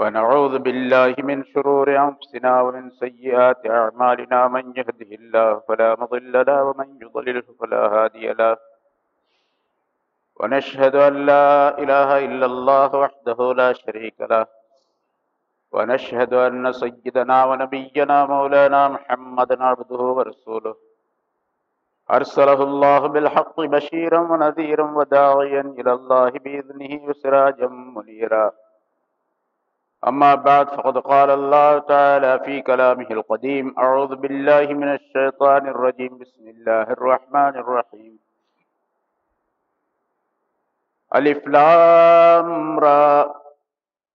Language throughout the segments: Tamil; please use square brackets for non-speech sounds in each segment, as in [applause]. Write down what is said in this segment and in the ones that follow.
ونعوذ بالله من شرور أنفسنا ومن سيئات أعمالنا من يهده الله فلا مضل له ومن يضلله فلا هادي له. ونشهد أن لا إله إلا الله وحده لا شريك له. ونشهد أن سيدنا ونبينا مولانا محمدا عبده ورسوله. أرسله الله بالحق بشيرا ونذيرا وداعيا إلى الله بإذنه وسراجا منيرا. أما بعد فقد قال الله تعالى في كلامه القديم أعوذ بالله من الشيطان الرجيم. بسم الله الرحمن الرحيم. ألف لام را.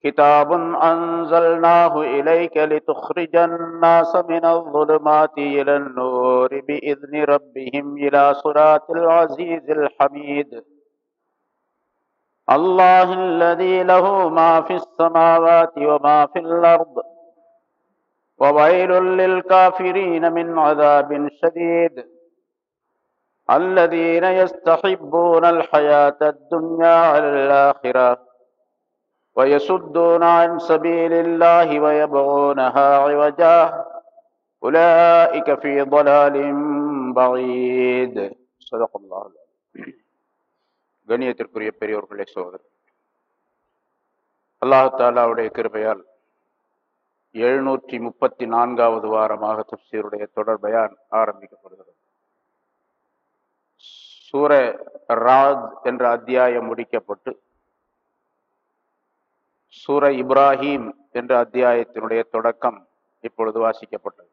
كتاب أنزلناه إليك لتخرج الناس من الظلمات إلى النور بإذن ربهم إلى صراط العزيز الحميد. الله الذي له ما في السماوات وما في الأرض وويل للكافرين من عذاب شديد. الذين يستحبون الحياة الدنيا على الآخرة ويصدون عن سبيل الله ويبغونها عوجا. أولئك في ضلال بعيد. صدق الله العظيم. கண்ணியத்திற்குரிய பெரியோர்களே சோதர் அல்லாஹாலாவுடைய கிருபையால் எழுநூற்றி முப்பத்தி நான்காவது வாரமாக தப்சீருடைய தொடர் பயான் ஆரம்பிக்கப்படுகிறது. சூர ராத் என்ற அத்தியாயம் முடிக்கப்பட்டு சூர இப்ராஹிம் என்ற அத்தியாயத்தினுடைய தொடக்கம் இப்பொழுது வாசிக்கப்பட்டது.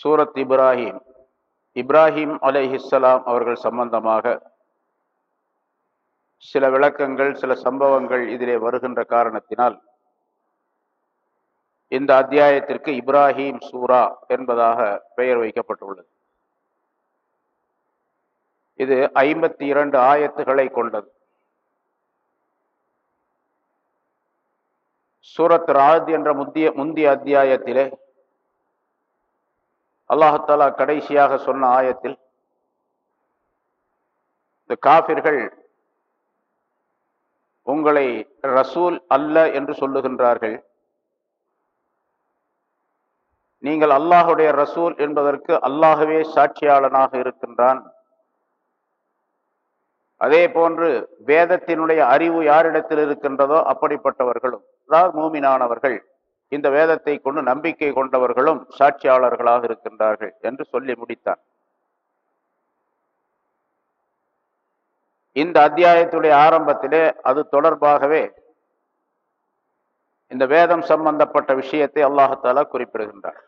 சூரத் இப்ராஹிம் இப்ராஹிம் அலைஹிஸ்லாம் அவர்கள் சம்பந்தமாக சில விளக்கங்கள் சில சம்பவங்கள் இதிலே வருகின்ற காரணத்தினால் இந்த அத்தியாயத்திற்கு இப்ராஹிம் சூரா என்பதாக பெயர் வைக்கப்பட்டுள்ளது. இது ஐம்பத்தி இரண்டு ஆயத்துகளை கொண்டது. சூரத் ராஜ் என்ற முந்திய முந்திய அத்தியாயத்திலே அல்லாஹாலா கடைசியாக சொன்ன ஆயத்தில் இந்த காபிர்கள் உங்களை ரசூல் அல்ல என்று சொல்லுகின்றார்கள். நீங்கள் அல்லாஹுடைய ரசூல் என்பதற்கு அல்லாஹவே சாட்சியாளனாக இருக்கின்றான். அதே போன்று வேதத்தினுடைய அறிவு யாரிடத்தில் இருக்கின்றதோ அப்படிப்பட்டவர்களும் அதாவது மூமினானவர்கள் இந்த வேதத்தை கொண்டு நம்பிக்கை கொண்டவர்களும் சாட்சியாளர்களாக இருக்கின்றார்கள் என்று சொல்லி முடித்தார் இந்த அத்தியாயத்துடைய ஆரம்பத்திலே அது தொடர்பாகவே இந்த வேதம் சம்பந்தப்பட்ட விஷயத்தை அல்லாஹாலா குறிப்பிடுகின்றார்.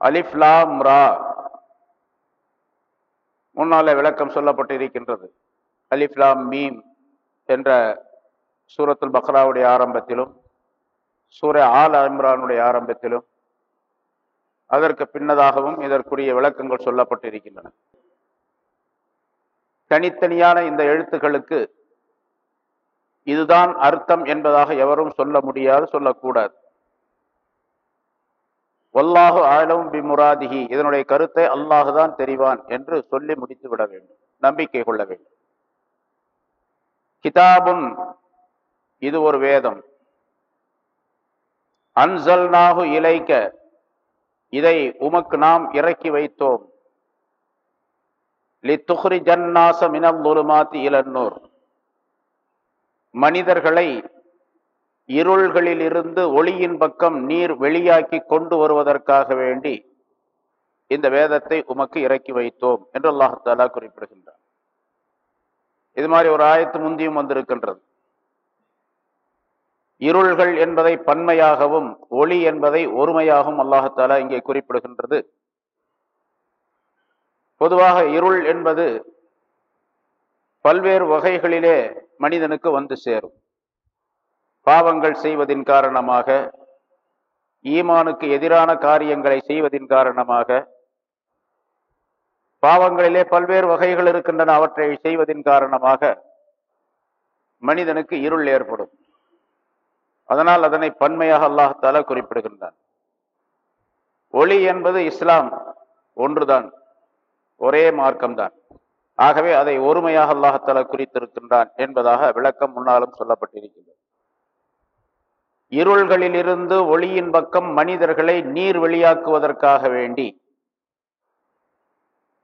அலிஃப்லாம் ரா. முன்னாலே விளக்கம் சொல்லப்பட்டிருக்கின்றது. அலிஃப்லாம் மீம் என்ற சூரத்துல் பக்ராவுடைய ஆரம்பத்திலும் சூரிய ஆல் இம்ரானுடைய ஆரம்பத்திலும் அதற்கு பின்னதாகவும் இதற்குரிய விளக்கங்கள் சொல்லப்பட்டிருக்கின்றன. தனித்தனியான இந்த எழுத்துக்களுக்கு இதுதான் அர்த்தம் என்பதாக எவரும் சொல்ல முடியாது சொல்லக்கூடாது. ஒல்லாஹு ஆழம் பிமுராதிகி இதனுடைய கருத்தை அல்லாஹுதான் தெரிவான் என்று சொல்லி முடித்து விட வேண்டும் நம்பிக்கை கொள்ள வேண்டும். கிதாபுன் இது ஒரு வேதம். அன்சல் நாகு இலைக்க. இதை உமக்கு நாம் இறக்கி வைத்தோம். லித்துஹ்ரி ஜன்னாச மினம் துருமாத்தி இளநூர் மனிதர்களை இருள்களில் இருந்து ஒளியின் பக்கம் நீர் வெளியாக்கி கொண்டு வருவதற்காக வேண்டி இந்த வேதத்தை உமக்கு இறக்கி வைத்தோம் என்று அல்லாஹாலா குறிப்பிடுகின்றார் இது மாதிரி ஒரு ஆயத்து முந்தியும் வந்திருக்கின்றது. இருள்கள் என்பதை பன்மையாகவும் ஒளி என்பதை ஒருமையாகவும் அல்லாஹாலா இங்கே குறிப்பிடுகின்றது. பொதுவாக இருள் என்பது பல்வேறு வகைகளிலே மனிதனுக்கு வந்து சேரும். பாவங்கள் செய்வதின் காரணமாக ஈமானுக்கு எதிரான காரியங்களை செய்வதின் காரணமாக பாவங்களிலே பல்வேறு வகைகள் இருக்கின்றன அவற்றை செய்வதின் காரணமாக மனிதனுக்கு இருள் ஏற்படும். அதனால் அதனை பன்மையாக அல்லாஹால குறிப்பிடுகின்றான். ஒளி என்பது இஸ்லாம் ஒன்றுதான் ஒரே மார்க்கம்தான். ஆகவே அதை ஒருமையாக அல்லாஹால குறித்திருக்கின்றான் என்பதாக விளக்கம் முன்னாலும் சொல்லப்பட்டிருக்கின்றது இருள்களிலிருந்து ஒளியின் பக்கம் மனிதர்களை நீர் வெளியாக்குவதற்காக வேண்டி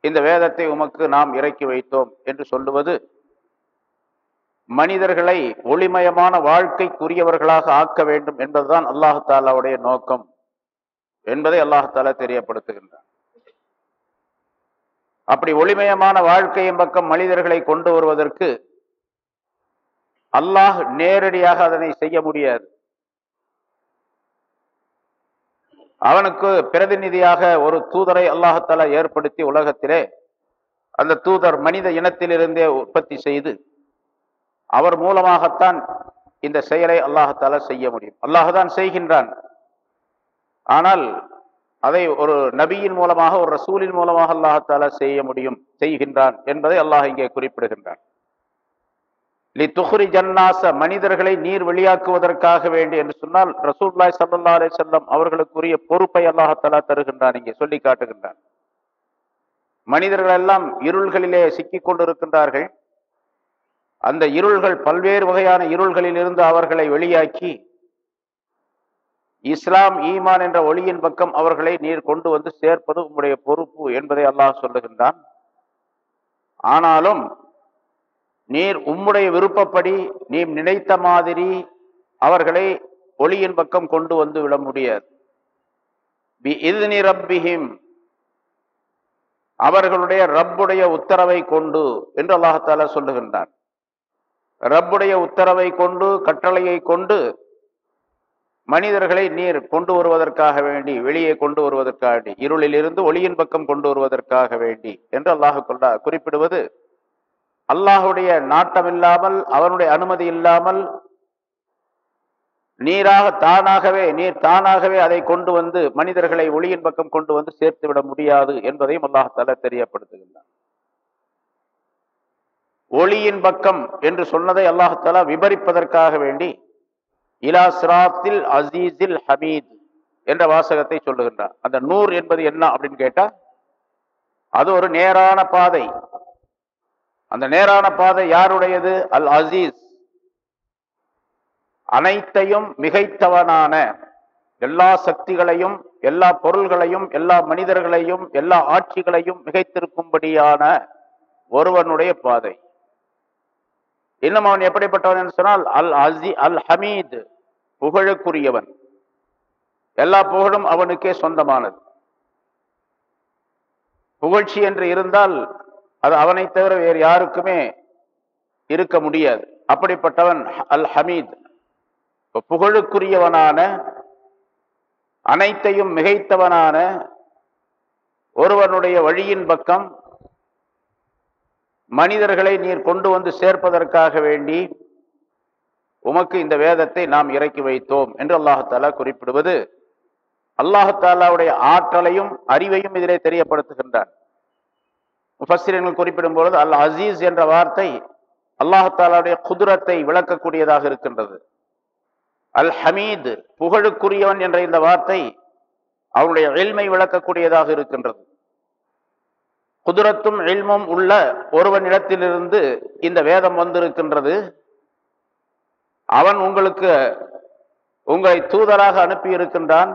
இந்த வேதத்தை உமக்கு நாம் இறக்கி வைத்தோம் என்று சொல்லுவது மனிதர்களை ஒளிமயமான வாழ்க்கைக்குரியவர்களாக ஆக்க வேண்டும் என்பதுதான் அல்லாஹாலாவுடைய நோக்கம் என்பதை அல்லாஹாலா தெரியப்படுத்துகின்றார் அப்படி ஒளிமயமான வாழ்க்கையின் பக்கம் மனிதர்களை கொண்டு வருவதற்கு அல்லாஹ் நேரடியாக அதனை செய்ய முடியாது. அவனுக்கு பிரதிநிதியாக ஒரு தூதரை அல்லாஹாலா ஏற்படுத்தி உலகத்திலே அந்த தூதர் மனித இனத்திலிருந்தே உற்பத்தி செய்து அவர் மூலமாகத்தான் இந்த செயலை அல்லாஹால செய்ய முடியும். அல்லாஹுதான் செய்கின்றான். ஆனால் அதை ஒரு நபியின் மூலமாக ஒரு ரசூலின் மூலமாக அல்லாஹால செய்ய முடியும் செய்கின்றான் என்பதை அல்லாஹ் இங்கே குறிப்பிடுகின்றான். லி துஹ்ரி ஜன்னாச மனிதர்களை நீர் வெளியாக்குவதற்காக வேண்டி என்று சொன்னால் ரசூல்லாய் சல்லா அலே செல்லம் அவர்களுக்குரிய பொறுப்பை அல்லாஹாலா தருகின்றான் இங்கே சொல்லி காட்டுகின்றான். மனிதர்கள் எல்லாம் இருள்களிலே சிக்கிக் கொண்டிருக்கின்றார்கள். அந்த இருள்கள் பல்வேறு வகையான இருள்களில் இருந்து அவர்களை வெளியாக்கி இஸ்லாம் ஈமான் என்ற ஒளியின் பக்கம் அவர்களை நீர் கொண்டு வந்து சேர்ப்பது உங்களுடைய பொறுப்பு என்பதை அல்லாஹ் சொல்லுகின்றான். ஆனாலும் நீர் உம்முடைய விருப்பப்படி நீ நினைத்த மாதிரி அவர்களை ஒளியின் பக்கம் கொண்டு வந்து விட முடியாது. ரப்பிஹிம் அவர்களுடைய ரப்புடைய உத்தரவை கொண்டு என்று அல்லாஹால சொல்லுகின்றான். ரப்புடைய உத்தரவை கொண்டு கட்டளையை கொண்டு மனிதர்களை நீர் கொண்டு வருவதற்காக வேண்டி வெளியே கொண்டு வருவதற்காக வேண்டி இருளிலிருந்து ஒளியின் பக்கம் கொண்டு வருவதற்காக வேண்டி என்று அல்லாஹு கொண்டா குறிப்பிடுவது. அல்லாஹுடைய நாட்டம் இல்லாமல் அவனுடைய அனுமதி இல்லாமல் நீராக தானாகவே நீர் தானாகவே அதை கொண்டு வந்து மனிதர்களை ஒளியின் பக்கம் கொண்டு வந்து சேர்த்து விட முடியாது என்பதையும் அல்லாஹால தெரியப்படுத்துகின்றான். ஒளியின் பக்கம் என்று சொன்னதை அல்லாஹாலா விபரிப்பதற்காக வேண்டி இலா சிராத்தில் அசீஸில் ஹமீத் என்ற வாசகத்தை சொல்லுகின்றார். அந்த நூர் என்பது என்ன அப்படின்னு கேட்டா அது ஒரு நேரான பாதை. அந்த நேரான பாதை யாருடையது? அல் அசீஸ். அனைத்தையும் மிகைத்தவனான எல்லா சக்திகளையும் எல்லா பொருள்களையும் எல்லா மனிதர்களையும் எல்லா ஆட்சிகளையும் மிகைத்திருக்கும்படியான ஒருவனுடைய பாதை. இன்னும் அவன் எப்படிப்பட்டவன் என்று சொன்னால் அல் அசி அல் ஹமீத் புகழுக்குரியவன். எல்லா புகழும் அவனுக்கே சொந்தமானது. புகழ்ச்சி என்று இருந்தால் அது அவனை தவிர வேறு யாருக்குமே இருக்க முடியாது. அப்படிப்பட்டவன் அல் ஹமீத். புகழுக்குரியவனான அனைத்தையும் மிகைத்தவனான ஒருவனுடைய வழியின் பக்கம் மனிதர்களை நீர் கொண்டு வந்து சேர்ப்பதற்காக வேண்டி உமக்கு இந்த வேதத்தை நாம் இறக்கி வைத்தோம் என்று அல்லாஹாலா குறிப்பிடுவது. அல்லாஹாலாவுடைய ஆற்றலையும் அறிவையும் இதிலே தெரியப்படுத்துகின்றார். முஃபஸ்ரீர்கள் குறிப்பிடும் பொழுது அல் அசீஸ் என்ற வார்த்தை அல்லாஹாலாவுடைய குதிரத்தை விளக்கக்கூடியதாக இருக்கின்றது. அல் ஹமீது புகழுக்குரியவன் என்ற இந்த வார்த்தை அவனுடைய எல்மை விளக்கக்கூடியதாக இருக்கின்றது. குதிரத்தும் எல்மும் உள்ள ஒருவனிடத்திலிருந்து இந்த வேதம் வந்திருக்கின்றது. அவன் உங்களுக்கு உங்களை தூதராக அனுப்பி இருக்கின்றான்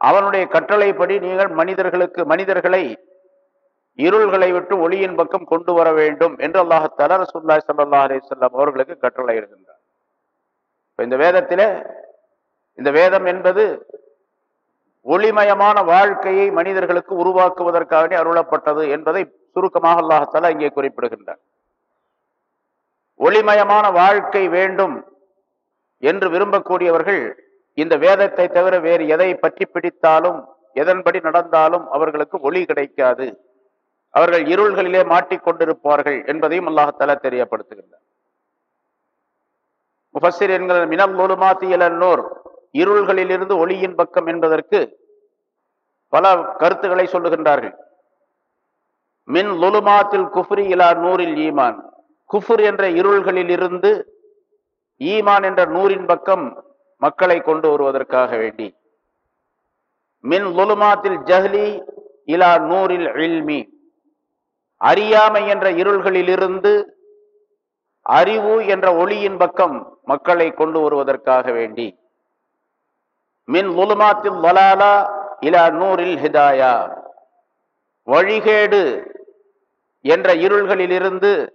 அவனுடைய கட்டளைப்படி நீங்கள் மனிதர்களுக்கு மனிதர்களை இருள்களை விட்டு ஒளியின் பக்கம் கொண்டு வர வேண்டும் என்று அல்லாஹால ரசூல்லா சல்லா அலிசல்லாம் அவர்களுக்கு கட்டளை இருக்கின்றார் இந்த வேதத்திலே இந்த வேதம் என்பது ஒளிமயமான வாழ்க்கையை மனிதர்களுக்கு உருவாக்குவதற்காக அருளப்பட்டது என்பதை சுருக்கமாக அல்லாஹால இங்கே குறிப்பிடுகின்றார் ஒளிமயமான வாழ்க்கை வேண்டும் என்று விரும்பக்கூடியவர்கள் இந்த வேதத்தை தவிர வேறு எதை பற்றி பிடித்தாலும் எதன்படி நடந்தாலும் அவர்களுக்கு ஒளி கிடைக்காது. அவர்கள் இருள்களிலே மாட்டிக்கொண்டிருப்பார்கள் என்பதையும் அல்லாஹால தெரியப்படுத்துகின்றார் முஃபசிர் என்கிற மினல் நூர் இருள்களிலிருந்து ஒளியின் பக்கம் என்பதற்கு பல கருத்துக்களை சொல்லுகின்றார்கள். மின் லுலுமாத்தில் குஃப்ரி இலா நூரில் ஈமான். குஃபுர் என்ற இருள்களில் இருந்து ஈமான் என்ற நூரின் பக்கம் மக்களை கொண்டு வருவதற்காக வேண்டி. மின் லுலுமாத்தில் ஜஹ்லி இலா நூரில் இல்மி. அறியாமை என்ற இருள்களிலிருந்து அறிவு என்ற ஒளியின் பக்கம் மக்களை கொண்டு வருவதற்காக வேண்டி. மின் முலுமாத்தில் வலாலா இலா நூரில் ஹிதாயா. வழிகேடு என்ற இருள்களிலிருந்து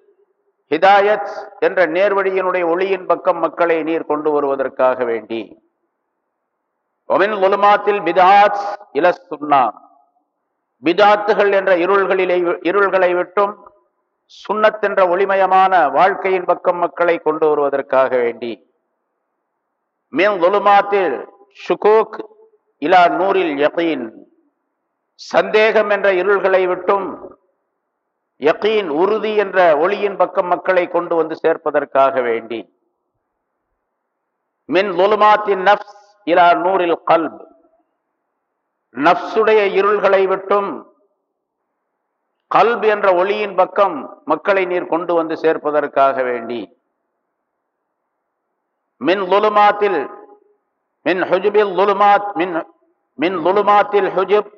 ஹிதாயத் என்ற நேர்வழியினுடைய ஒளியின் பக்கம் மக்களை நீர் கொண்டு வருவதற்காக வேண்டி. ஒமின் முலுமாத்தில் பிதாத் இல சுன்னா. பிதாத்துகள் என்ற இருள்களிலே இருள்களை விட்டும் சுண்ணத் என்ற ஒளிமயமான வாழ்க்கையின் பக்கம் மக்களை கொண்டு வருவதற்காக வேண்டி. மின் ஒலுமாத்தில் ஷுகூக் இலா நூரில் யகீன். சந்தேகம் என்ற இருள்களை விட்டும் யகீன் உறுதி என்ற ஒளியின் பக்கம் மக்களை கொண்டு வந்து சேர்ப்பதற்காக வேண்டி. மின் லுலுமாத்தின் நப்ஸ் இலா நூரில் கல்ப். நப்சுடைய இருள்களை விட்டும் கல்ப் என்ற ஒளியின் பக்கம் மக்களை நீர் கொண்டு வந்து சேர்ப்பதற்காக வேண்டி. மின் லுலுமாத்தில் மின் ஹுஜுபில் லுலுமாத் மின் மின் லுலுமாத்தில் ஹுஜுப்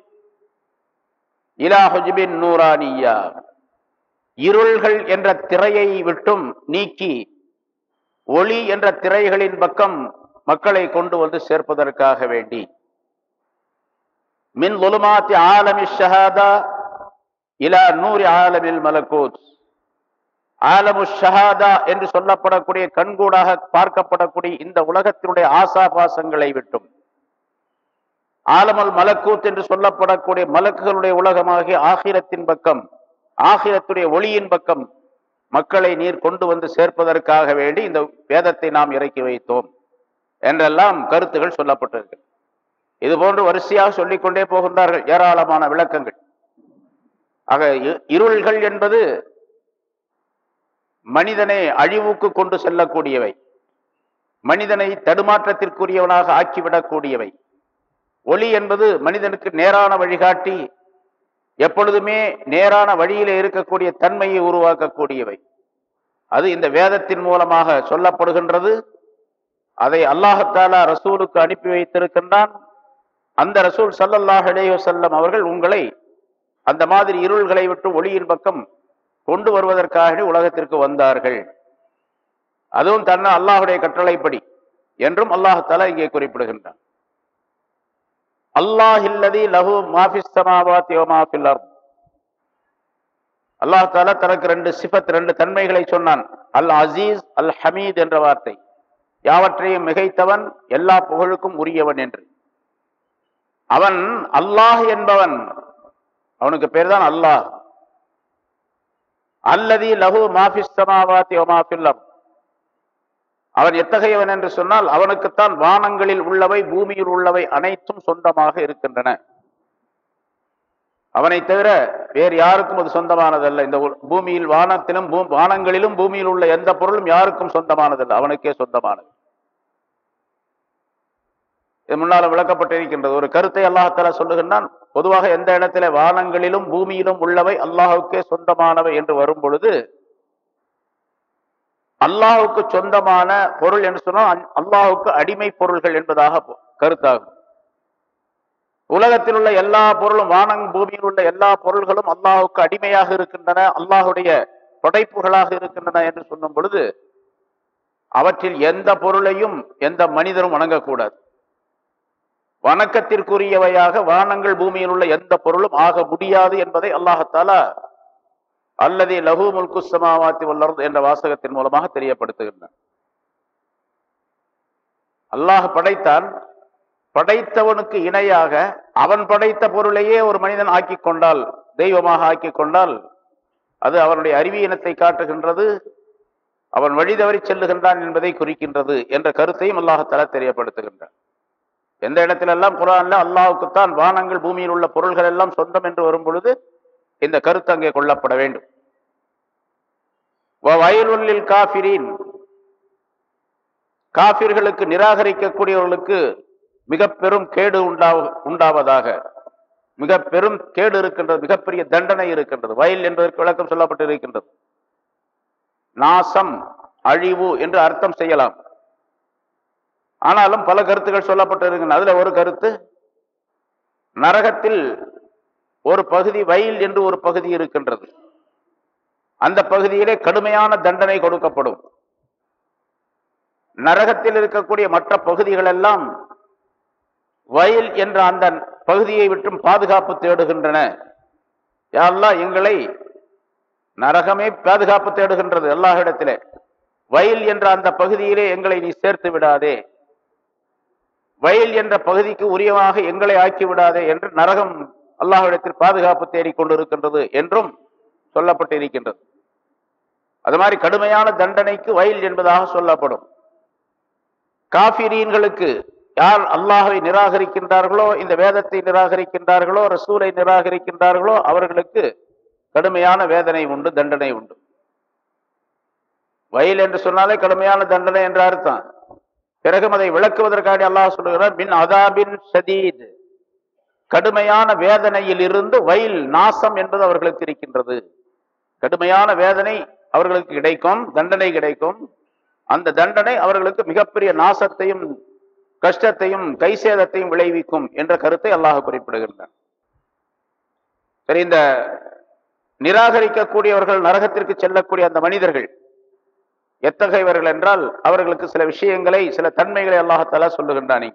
இலா ஹுஜுபின் நூரானியா இருள்கள் என்ற திரையை விட்டும் நீக்கி ஒளி என்ற திரைகளின் பக்கம் மக்களை கொண்டு வந்து சேர்ப்பதற்காக வேண்டி. மின் லுலுமாத்தி ஆலமி ஷஹாதா இலா நூறு ஆலமில் மலக்கூத் ஆலமு ஷஹாதா என்று சொல்லப்படக்கூடிய கண்கூடாக பார்க்கப்படக்கூடிய இந்த உலகத்தினுடைய ஆசாபாசங்களை விட்டும். ஆலமல் மலக்கூத் என்று சொல்லப்படக்கூடிய மலக்குகளுடைய உலகமாகி ஆகிரத்தின் பக்கம் ஆகிரத்துடைய ஒளியின் பக்கம் மக்களை நீர் கொண்டு வந்து சேர்ப்பதற்காக வேண்டி இந்த வேதத்தை நாம் இறக்கி வைத்தோம் என்றெல்லாம் கருத்துகள் சொல்லப்பட்டிருக்கு. இது போன்று வரிசையாக சொல்லிக்கொண்டே போகின்றார்கள் ஏராளமான விளக்கங்கள். ஆக இருள்கள் என்பது மனிதனை அழிவுக்கு கொண்டு செல்லக்கூடியவை. மனிதனை தடுமாற்றத்திற்குரியவனாக ஆக்கிவிடக்கூடியவை. ஒளி என்பது மனிதனுக்கு நேரான வழிகாட்டி எப்பொழுதுமே நேரான வழியிலே இருக்கக்கூடிய தன்மையை உருவாக்கக்கூடியவை. அது இந்த வேதத்தின் மூலமாக சொல்லப்படுகின்றது. அதை அல்லாஹத்தாலா ரசூலுக்கு அனுப்பி வைத்திருக்கின்றான். அந்த ரசூல் சல்லல்லாஹ் செல்லம் அவர்கள் உங்களை அந்த மாதிரி இருள்களை விட்டு ஒளியின் பக்கம் கொண்டு வருவதற்காக உலகத்திற்கு வந்தார்கள். அதுவும் தன்னை அல்லாஹுடைய கட்டளைப்படி என்றும் அல்லாஹால இங்கே குறிப்பிடுகின்றான். அல்லாஹில்லதி லஹு மாஃபிஸ் சமாவாத்தி மாஃபில் அல்லாஹ் தாலா தனக்கு ரெண்டு சிபத் ரெண்டு தன்மைகளை சொன்னான். அல் அசீஸ் அல் ஹமீத் என்ற வார்த்தை. யாவற்றையும் மிகைத்தவன் எல்லா புகழுக்கும் உரியவன் என்று. அவன் அல்லாஹ் என்பவன். அவனுக்கு பேர் தான் அல்லாஹ். அல்லதி லஹு மாஃபிஸ் சமாவாத்தி ஒமாஃபில்லம் அவன் எத்தகையவன் என்று சொன்னால் அவனுக்குத்தான் வானங்களில் உள்ளவை பூமியில் உள்ளவை அனைத்தும் சொந்தமாக இருக்கின்றன. அவனை தவிர வேறு யாருக்கும் அது சொந்தமானதல்ல. இந்த பூமியில் வானத்திலும் வானங்களிலும் பூமியில் உள்ள எந்த பொருளும் யாருக்கும் சொந்தமானதல்ல. அவனுக்கே சொந்தமானது. இது முன்னால விளக்கப்பட்டிருக்கின்றது. ஒரு கருத்தை அல்லாஹால சொல்லுகின்றான் பொதுவாக எந்த இடத்துல வானங்களிலும் பூமியிலும் உள்ளவை அல்லாஹுக்கே சொந்தமானவை என்று வரும் பொழுது அல்லாஹுக்கு சொந்தமான பொருள் என்று சொன்னால் அல்லாஹுக்கு அடிமை பொருள்கள் என்பதாக கருத்தாகும். உலகத்தில் உள்ள எல்லா பொருளும் வானங் பூமியில் உள்ள எல்லா பொருள்களும் அல்லாஹுக்கு அடிமையாக இருக்கின்றன அல்லாஹுடைய படைப்புகளாக இருக்கின்றன என்று சொல்லும் பொழுது அவற்றில் எந்த பொருளையும் எந்த மனிதரும் வணங்கக்கூடாது. வணக்கத்திற்குரியவையாக வானங்கள் பூமியில் உள்ள எந்த பொருளும் ஆக முடியாது என்பதை அல்லாஹத்தாலா அல்லது லகு முல்கு சமாவாத்தி என்ற வாசகத்தின் மூலமாக தெரியப்படுத்துகின்றன. அல்லாஹ் படைத்தான் படைத்தவனுக்கு இணையாக அவன் படைத்த பொருளையே ஒரு மனிதன் ஆக்கி கொண்டால் தெய்வமாக ஆக்கி கொண்டால் அது அவனுடைய அறிவியனத்தை காட்டுகின்றது அவன் வழி தவறி செல்லுகின்றான் என்பதை குறிக்கின்றது என்ற கருத்தையும் அல்லாஹத்தாலா தெரியப்படுத்துகின்றான். எந்த இடத்திலெல்லாம் குரான்ல அல்லாஹுக்குத்தான் வானங்கள் பூமியில் உள்ள பொருள்கள் எல்லாம் சொந்தம் என்று வரும் பொழுது இந்த கருத்து அங்கே கொள்ளப்பட வேண்டும். வயலுள்ளில் காபிரின் காபிர்களுக்கு நிராகரிக்கக்கூடியவர்களுக்கு மிக பெரும் கேடு உண்டா உண்டாவதாக மிக பெரும் கேடு இருக்கின்றது மிகப்பெரிய தண்டனை இருக்கின்றது. வயல் என்பதற்கு விளக்கம் சொல்லப்பட்டு இருக்கின்றது நாசம் அழிவு என்று அர்த்தம் செய்யலாம். ஆனாலும் பல கருத்துக்கள் சொல்லப்பட்டு அதில் அதுல ஒரு கருத்து நரகத்தில் ஒரு பகுதி வயல் என்று ஒரு பகுதி இருக்கின்றது. அந்த பகுதியிலே கடுமையான தண்டனை கொடுக்கப்படும். நரகத்தில் இருக்கக்கூடிய மற்ற பகுதிகள் எல்லாம் வயல் என்ற அந்த பகுதியை விட்டும் பாதுகாப்பு தேடுகின்றன. யாரெல்லாம் எங்களை நரகமே பாதுகாப்பு தேடுகின்றது. எல்லா இடத்திலே வயல் என்ற அந்த பகுதியிலே எங்களை நீ சேர்த்து விடாதே. வயல் என்ற பகுதிக்கு உரியமாக எங்களை ஆக்கி விடாதே என்று நரகம் அல்லாஹிடத்தில் பாதுகாப்பு தேடிக்கொண்டிருக்கின்றது என்றும் சொல்லப்பட்டிருக்கின்றது. அது மாதிரி கடுமையான தண்டனைக்கு வயல் என்பதாக சொல்லப்படும். காபிரீன்களுக்கு யார் அல்லாஹை நிராகரிக்கின்றார்களோ இந்த வேதத்தை நிராகரிக்கின்றார்களோ ரசூலை நிராகரிக்கின்றார்களோ அவர்களுக்கு கடுமையான வேதனை உண்டு தண்டனை உண்டு. வயல் என்று சொன்னாலே கடுமையான தண்டனை என்ற அர்த்தம். பிறகும் அதை விளக்குவதற்காக அல்லாஹ் சொல்லுகிறார் பின் அதாபின் சதீத் கடுமையான வேதனையில் இருந்து வயல் நாசம் என்பது அவர்களுக்கு இருக்கின்றது. கடுமையான வேதனை அவர்களுக்கு கிடைக்கும் தண்டனை கிடைக்கும். அந்த தண்டனை அவர்களுக்கு மிகப்பெரிய நாசத்தையும் கஷ்டத்தையும் கை சேதத்தையும் விளைவிக்கும் என்ற கருத்தை அல்லாஹ் குறிப்பிடுகின்றான். சரி இந்த நிராகரிக்கக்கூடியவர்கள் நரகத்திற்கு செல்லக்கூடிய அந்த மனிதர்கள் எத்தகையவர்கள் என்றால் அவர்களுக்கு சில விஷயங்களை சில தன்மைகளை அல்லாஹத்தாலா சொல்லுகின்றான்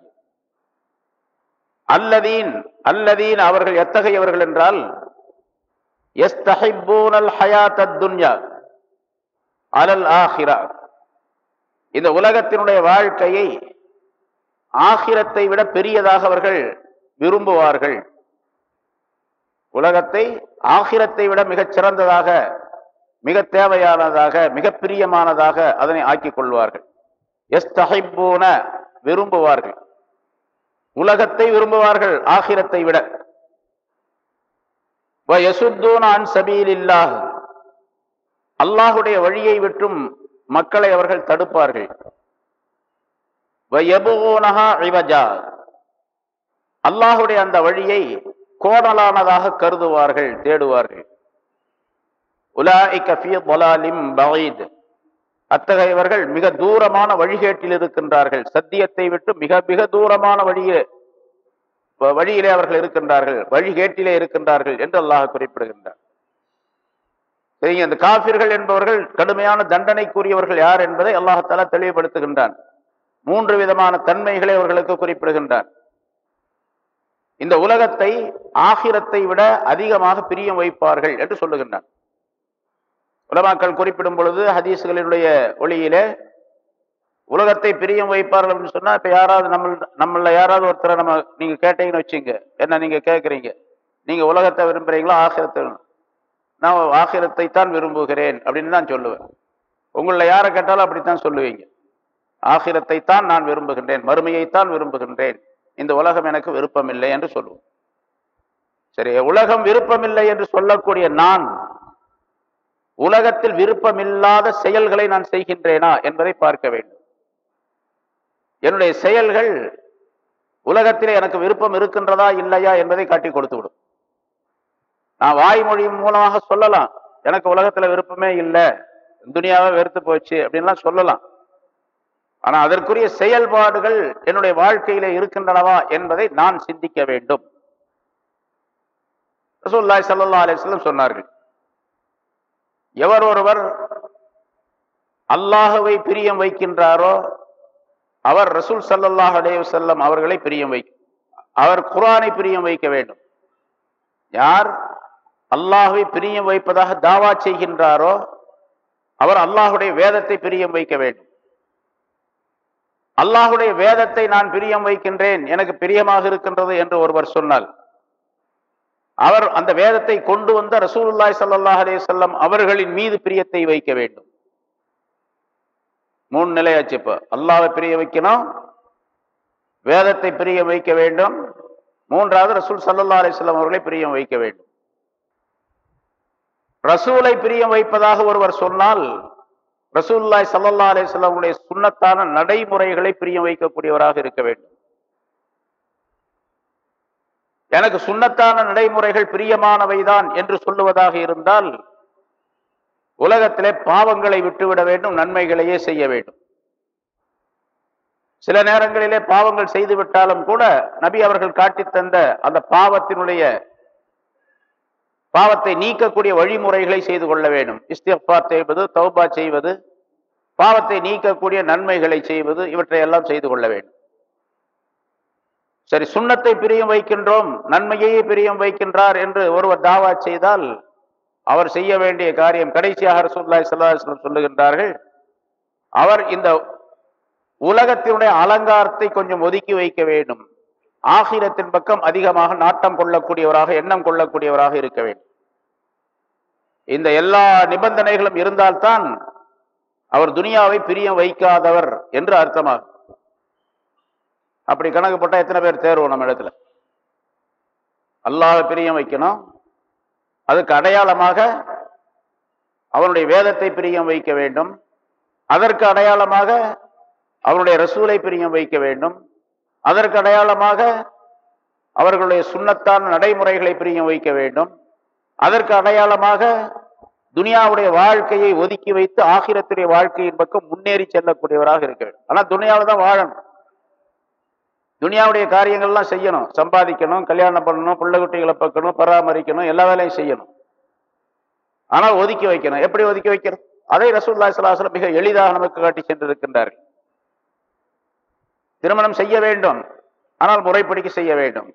அல்லதீன் அல்லதீன் அவர்கள் எத்தகையவர்கள் என்றால் அலல் ஆஹிரா. இந்த உலகத்தினுடைய வாழ்க்கையை ஆகிரத்தை விட பெரியதாக அவர்கள் விரும்புவார்கள். உலகத்தை ஆகிரத்தை விட மிகச் சிறந்ததாக மிக தேவையானதாக மிக பிரியமானதாக அதனை ஆக்கிக் கொள்வார்கள். எஸ்தஹிப்பூன விரும்புவார்கள். உலகத்தை விரும்புவார்கள் ஆகிரத்தை விட. அன் சபீலில்லாஹ். அல்லாஹுடைய வழியை விட்டும் மக்களை அவர்கள் தடுப்பார்கள். அல்லாஹுடைய அந்த வழியை கோடலானதாக கருதுவார்கள் தேடுவார்கள். அத்தகையவர்கள் மிக தூரமான வழிகேட்டில் இருக்கின்றார்கள். சத்தியத்தை விட்டு மிக மிக தூரமான வழியே வழியிலே அவர்கள் இருக்கின்றார்கள். வழிகேட்டிலே இருக்கின்றார்கள் என்று அல்லாஹ் குறிப்பிடுகின்றார் சரிங்க இந்த காபிர்கள் என்பவர்கள் கடுமையான தண்டனைக்குரியவர்கள் யார் என்பதை அல்லாஹால தெளிவுபடுத்துகின்றான். மூன்று விதமான தன்மைகளை அவர்களுக்கு குறிப்பிடுகின்றான். இந்த உலகத்தை ஆகிரத்தை விட அதிகமாக பிரியம் வைப்பார்கள் என்று சொல்லுகின்றான். உலமாக்கள் குறிப்பிடும் பொழுது ஹதீஸ்களினுடைய ஒளியிலே உலகத்தை பிரியம் வைப்பார்கள் அப்படின்னு சொன்னா இப்ப யாராவது நம்ம நம்மள யாராவது ஒருத்தரை நம்ம நீங்க கேட்டீங்கன்னு வச்சுங்க என்ன நீங்க கேட்குறீங்க நீங்க உலகத்தை விரும்புகிறீங்களோ ஆகிரத்தை நான் ஆகிரத்தை தான் விரும்புகிறேன் அப்படின்னு தான் சொல்லுவேன். உங்களில் யாரை கேட்டாலும் அப்படித்தான் சொல்லுவீங்க. ஆகிரத்தை தான் நான் விரும்புகின்றேன் மறுமையைத்தான் விரும்புகின்றேன். இந்த உலகம் எனக்கு விருப்பமில்லை என்று சொல்லுவோம். சரி உலகம் விருப்பமில்லை என்று சொல்லக்கூடிய நான் உலகத்தில் விருப்பமில்லாத செயல்களை நான் செய்கின்றேனா என்பதை பார்க்க வேண்டும். என்னுடைய செயல்கள் உலகத்திலே எனக்கு விருப்பம் இருக்கின்றதா இல்லையா என்பதை காட்டி கொடுத்து விடும் நான் வாய்மொழி மூலமாக சொல்லலாம். எனக்கு உலகத்துல விருப்பமே இல்லை. துணியாவே வெறுத்து போச்சு அப்படின்லாம் சொல்லலாம். ஆனா அதற்குரிய செயல்பாடுகள் என்னுடைய வாழ்க்கையில இருக்கின்றனவா என்பதை நான் சிந்திக்க வேண்டும். ரசூல்லாய் சல்லா அலிஸ்லம் சொன்னார்கள். எவர் ஒருவர் அல்லாஹுவை பிரியம் வைக்கின்றாரோ அவர் ரசூல் சல்லல்லாஹ் அலே செல்லம் அவர்களை பிரியம் வை அவர் குரானை பிரியம் வைக்க வேண்டும். யார் அல்லாஹுவை பிரியம் வைப்பதாக தாவா செய்கின்றாரோ அவர் அல்லாஹுடைய வேதத்தை பிரியம் வைக்க வேண்டும். அல்லாஹுடைய வேதத்தை நான் பிரியம் வைக்கின்றேன் எனக்கு பிரியமாக இருக்கின்றது என்று ஒருவர் சொன்னால் அவர் அந்த வேதத்தை கொண்டு வந்த ரசூலுல்லாய் சல்லாஹ் அலே சொல்லம் அவர்களின் மீது பிரியத்தை வைக்க வேண்டும். மூணு நிலையாச்சு இப்ப. அல்லாவை பிரிய வைக்கணும் வேதத்தை பிரிய வைக்க வேண்டும் மூன்றாவது ரசூல் சல்லா அலிஸ்லாம் அவர்களை பிரியம் வைக்க வேண்டும். ரசூலை பிரியம் வைப்பதாக ஒருவர் சொன்னால் ரசூல்லாய் சல்லா அலிஸ்லாமுடைய சுண்ணத்தான நடைமுறைகளை பிரியம் வைக்கக்கூடியவராக இருக்க வேண்டும். எனக்கு சுண்ணத்தான நடைமுறைகள் பிரியமானவைதான் என்று சொல்லுவதாக இருந்தால் உலகத்திலே பாவங்களை விட்டுவிட வேண்டும் நன்மைகளையே செய்ய வேண்டும். சில நேரங்களிலே பாவங்கள் செய்துவிட்டாலும் கூட நபி அவர்கள் காட்டித்தந்த அந்த பாவத்தினுடைய பாவத்தை நீக்கக்கூடிய வழிமுறைகளை செய்து கொள்ள வேண்டும். இஸ்திஃபார் செய்வது தௌபா செய்வது பாவத்தை நீக்கக்கூடிய நன்மைகளை செய்வது இவற்றை எல்லாம் செய்து கொள்ள வேண்டும். சரி சுண்ணத்தை பிரியம் வைக்கின்றோம் நன்மையையே பிரியம் வைக்கின்றார் என்று ஒருவர் தாவா செய்தால் அவர் செய்ய வேண்டிய காரியம் கடைசியாக ரசூல்லாய் சல்லாஹம் சொல்லுகின்றார்கள் அவர் இந்த உலகத்தினுடைய அலங்காரத்தை கொஞ்சம் ஒதுக்கி வைக்க வேண்டும். ஆகிரத்தின் பக்கம் அதிகமாக நாட்டம் கொள்ளக்கூடியவராக எண்ணம் கொள்ளக்கூடியவராக இருக்க வேண்டும். இந்த எல்லா நிபந்தனைகளும் இருந்தால்தான் அவர் துனியாவை பிரியம் வைக்காதவர் என்று அர்த்தமாகும். அப்படி கணக்கு போட்டால் எத்தனை பேர் தேர்வோம் நம்ம இடத்துல? அல்லாஹ் பிரியம் வைக்கணும். அதுக்கு அடையாளமாக அவனுடைய வேதத்தை பிரியம் வைக்க வேண்டும். அதற்கு அடையாளமாக அவருடைய ரசூலை பிரியம் வைக்க வேண்டும். அதற்கு அடையாளமாக அவர்களுடைய சுண்ணத்தான நடைமுறைகளை பிரியம் வைக்க வேண்டும். அதற்கு அடையாளமாக துனியாவுடைய வாழ்க்கையை ஒதுக்கி வைத்து ஆகிரத்துடைய வாழ்க்கையின் பக்கம் முன்னேறி செல்லக்கூடியவராக இருக்க வேண்டும் ஆனால் துனியாவில் தான் வாழணும். துனியாவுடைய காரியங்கள்லாம் செய்யணும். சம்பாதிக்கணும் கல்யாணம் பண்ணணும் பிள்ளை குட்டிகளை பார்க்கணும் பராமரிக்கணும் எல்லா வேலையும் செய்யணும். ஆனால் ஒதுக்கி வைக்கணும். எப்படி ஒதுக்கி வைக்கிறது அதை ரசூல்லா சலாஹலம் மிக எளிதாக நமக்கு காட்டி சென்றிருக்கின்றார்கள் திருமணம் செய்ய வேண்டும். ஆனால் முறைப்படிக்கு செய்ய வேண்டும்.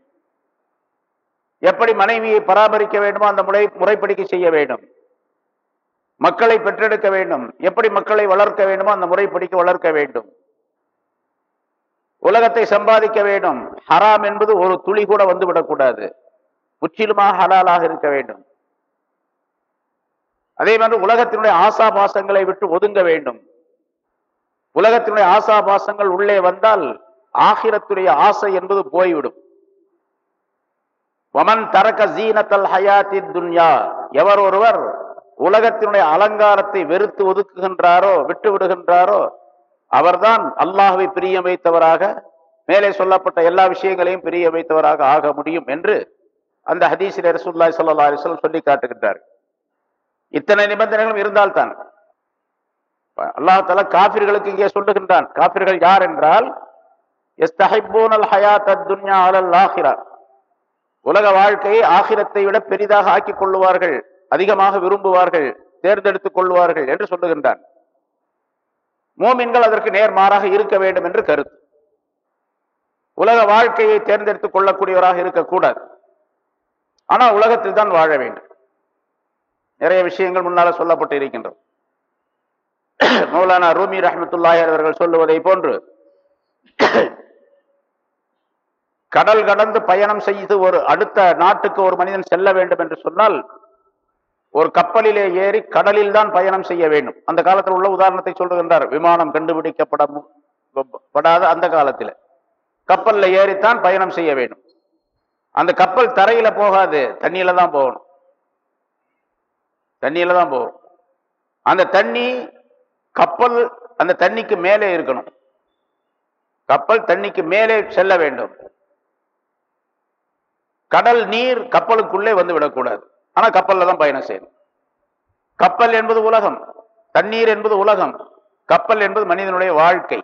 எப்படி மனைவியை பராமரிக்க வேண்டுமோ அந்த முறை முறைப்படிக்கு செய்ய வேண்டும். மக்களை பெற்றெடுக்க வேண்டும். எப்படி மக்களை வளர்க்க வேண்டுமோ அந்த முறைப்படிக்கு வளர்க்க வேண்டும். உலகத்தை சம்பாதிக்க வேண்டும். ஹராம் என்பது ஒரு துளி கூட வந்து விடக்கூடாது முற்றிலுமாக ஹலாலாக இருக்க வேண்டும். அதே மாதிரி உலகத்தினுடைய ஆசாபாசங்களை விட்டு ஒதுங்க வேண்டும். உலகத்தினுடைய ஆசாபாசங்கள் உள்ளே வந்தால் ஆகிரத்துடைய ஆசை என்பது போய்விடும். வமன் தரக்க ஜீனத்தல் ஹயாத்தி துன்யா. எவர் ஒருவர் உலகத்தினுடைய அலங்காரத்தை வெறுத்து ஒதுக்குகின்றாரோ விட்டு விடுகின்றாரோ அவர்தான் அல்லாஹுவை பிரிய வைத்தவராக மேலே சொல்லப்பட்ட எல்லா விஷயங்களையும் பிரிய வைத்தவராக ஆக முடியும் என்று அந்த ஹதீசில் ரசூல்லாய் சல்லா அலிஸ்லம் சொல்லி காட்டுகின்றார். இத்தனை நிபந்தனைகளும் இருந்தால்தான். அல்லாஹால காபிர்களுக்கு இங்கே சொல்லுகின்றான் காபிர்கள் யார் என்றால் உலக வாழ்க்கையை ஆகிரத்தை விட பெரிதாக ஆக்கிக் கொள்ளுவார்கள் அதிகமாக விரும்புவார்கள் தேர்ந்தெடுத்துக் கொள்வார்கள் என்று சொல்லுகின்றான். மோமின்கள் அதற்கு நேர்மாறாக இருக்க வேண்டும் என்று கருத்து. உலக வாழ்க்கையை தேர்ந்தெடுத்துக் கொள்ளக்கூடியவராக இருக்கக்கூடாது. ஆனால் உலகத்தில் தான் வாழ வேண்டும். நிறைய விஷயங்கள் முன்னால சொல்லப்பட்டு இருக்கின்றோம் மௌலானா ரூமி ரஹமத்துல்லாய் அவர்கள் சொல்லுவதை போன்று கடல் கடந்து பயணம் செய்து ஒரு அடுத்த நாட்டுக்கு ஒரு மனிதன் செல்ல வேண்டும் என்று சொன்னால் ஒரு கப்பலிலே ஏறி கடலில் தான் பயணம் செய்ய வேண்டும். அந்த காலத்தில் உள்ள உதாரணத்தை சொல்லுகின்றார் விமானம் கண்டுபிடிக்கப்பட படாத அந்த காலத்தில். கப்பல்ல ஏறித்தான் பயணம் செய்ய வேண்டும். அந்த கப்பல் தரையில போகாது தண்ணியில தான் போகணும். தண்ணியில தான் போகும் அந்த தண்ணி கப்பல் அந்த தண்ணிக்கு மேலே இருக்கணும். கப்பல் தண்ணிக்கு மேலே செல்ல வேண்டும். கடல் நீர் கப்பலுக்குள்ளே வந்து விடக்கூடாது. ஆனா கப்பல்ல தான் பயணம் செய்யணும். கப்பல் என்பது உலகம் தண்ணீர் என்பது உலகம் கப்பல் என்பது மனிதனுடைய வாழ்க்கை.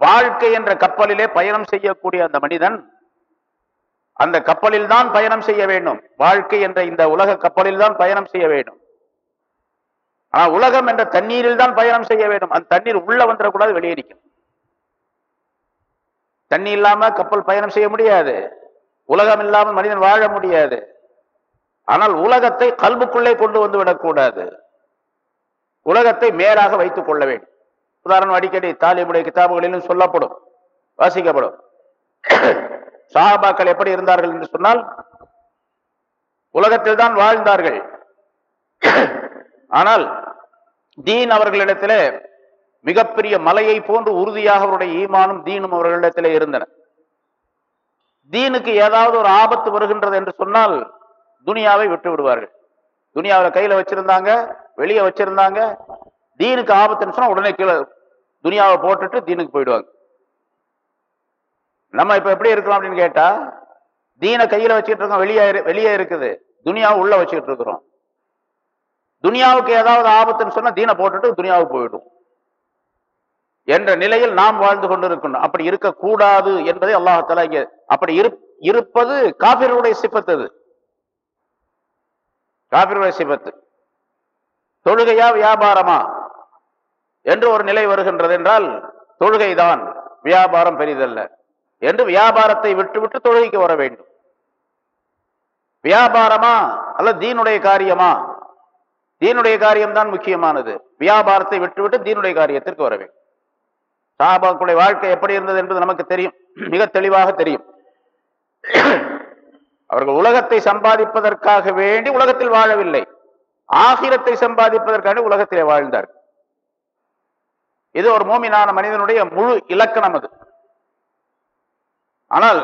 வாழ்க்கை என்ற கப்பலிலே பயணம் செய்யக்கூடிய அந்த மனிதன் அந்த கப்பலில் தான் பயணம் செய்ய வேண்டும். வாழ்க்கை என்ற இந்த உலக கப்பலில் தான் பயணம் செய்ய வேண்டும். ஆனா உலகம் என்ற தண்ணீரில் தான் பயணம் செய்ய வேண்டும். அந்த தண்ணீர் உள்ள வந்துடக்கூடாது வெளியேறிக்கும் தண்ணி இல்லாம கப்பல் பயணம் செய்ய முடியாது. உலகம் இல்லாமல் மனிதன் வாழ முடியாது. ஆனால் உலகத்தை கல்புக்குள்ளே கொண்டு வந்து விடக்கூடாது. உலகத்தை மேலாக வைத்துக் கொள்ள வேண்டும். உதாரணம் அடிக்கடி தாலிபுடைய கிதாபுகளிலும் சொல்லப்படும் வாசிக்கப்படும். சாபாக்கள் எப்படி இருந்தார்கள் என்று சொன்னால் உலகத்தில் தான் வாழ்ந்தார்கள். ஆனால் தீன் அவர்களிடத்திலே மிகப்பெரிய மலையை போன்று உறுதியாக அவருடைய ஈமானும் தீனும் அவர்களிடத்திலே இருந்தன. தீனுக்கு ஏதாவது ஒரு ஆபத்து வருகின்றது என்று சொன்னால் துனியாவை விட்டு விடுவார்கள். துனியாவில் கையில் வச்சிருந்தாங்க வெளியே வச்சிருந்தாங்க தீனுக்கு ஆபத்துன்னு சொன்னா உடனே கீழே துனியாவை போட்டுட்டு தீனுக்கு போயிடுவாங்க. நம்ம இப்ப எப்படி இருக்கலாம் அப்படின்னு கேட்டா தீனை கையில வச்சுக்கிட்டு இருக்கோம் வெளியே வெளியே இருக்குது. துனியாவை உள்ள வச்சுக்கிட்டு இருக்கிறோம். துனியாவுக்கு ஏதாவது ஆபத்துன்னு சொன்னா தீனை போட்டுட்டு துனியாவுக்கு போயிடும். என்ற நிலையில் நாம் வாழ்ந்து கொண்டிருக்கணும் அப்படி இருக்கக்கூடாது என்பதை அல்லாஹால இங்கே அப்படி இருப்பது காபிர்களுடைய சிப்பத்தது காபிர்களுடைய சிபத்து. தொழுகையா வியாபாரமா? என்று ஒரு நிலை வருகின்றது என்றால் தொழுகைதான் வியாபாரம் பெரிதல்ல. என்று வியாபாரத்தை விட்டுவிட்டு தொழுகைக்கு வர வேண்டும். வியாபாரமா அல்ல தீனுடைய காரியமா? தீனுடைய காரியம்தான் முக்கியமானது. வியாபாரத்தை விட்டுவிட்டு தீனுடைய காரியத்திற்கு வர வேண்டும். சாபாக்களுடைய வாழ்க்கை எப்படி இருந்தது என்பது நமக்கு தெரியும். மிக தெளிவாக தெரியும். அவர்கள் உலகத்தை சம்பாதிப்பதற்காக வேண்டி உலகத்தில் வாழவில்லை. ஆகிரத்தை சம்பாதிப்பதற்காக உலகத்திலே வாழ்ந்தார் இது ஒரு மோமினான மனிதனுடைய முழு இலக்கணம் அது. ஆனால்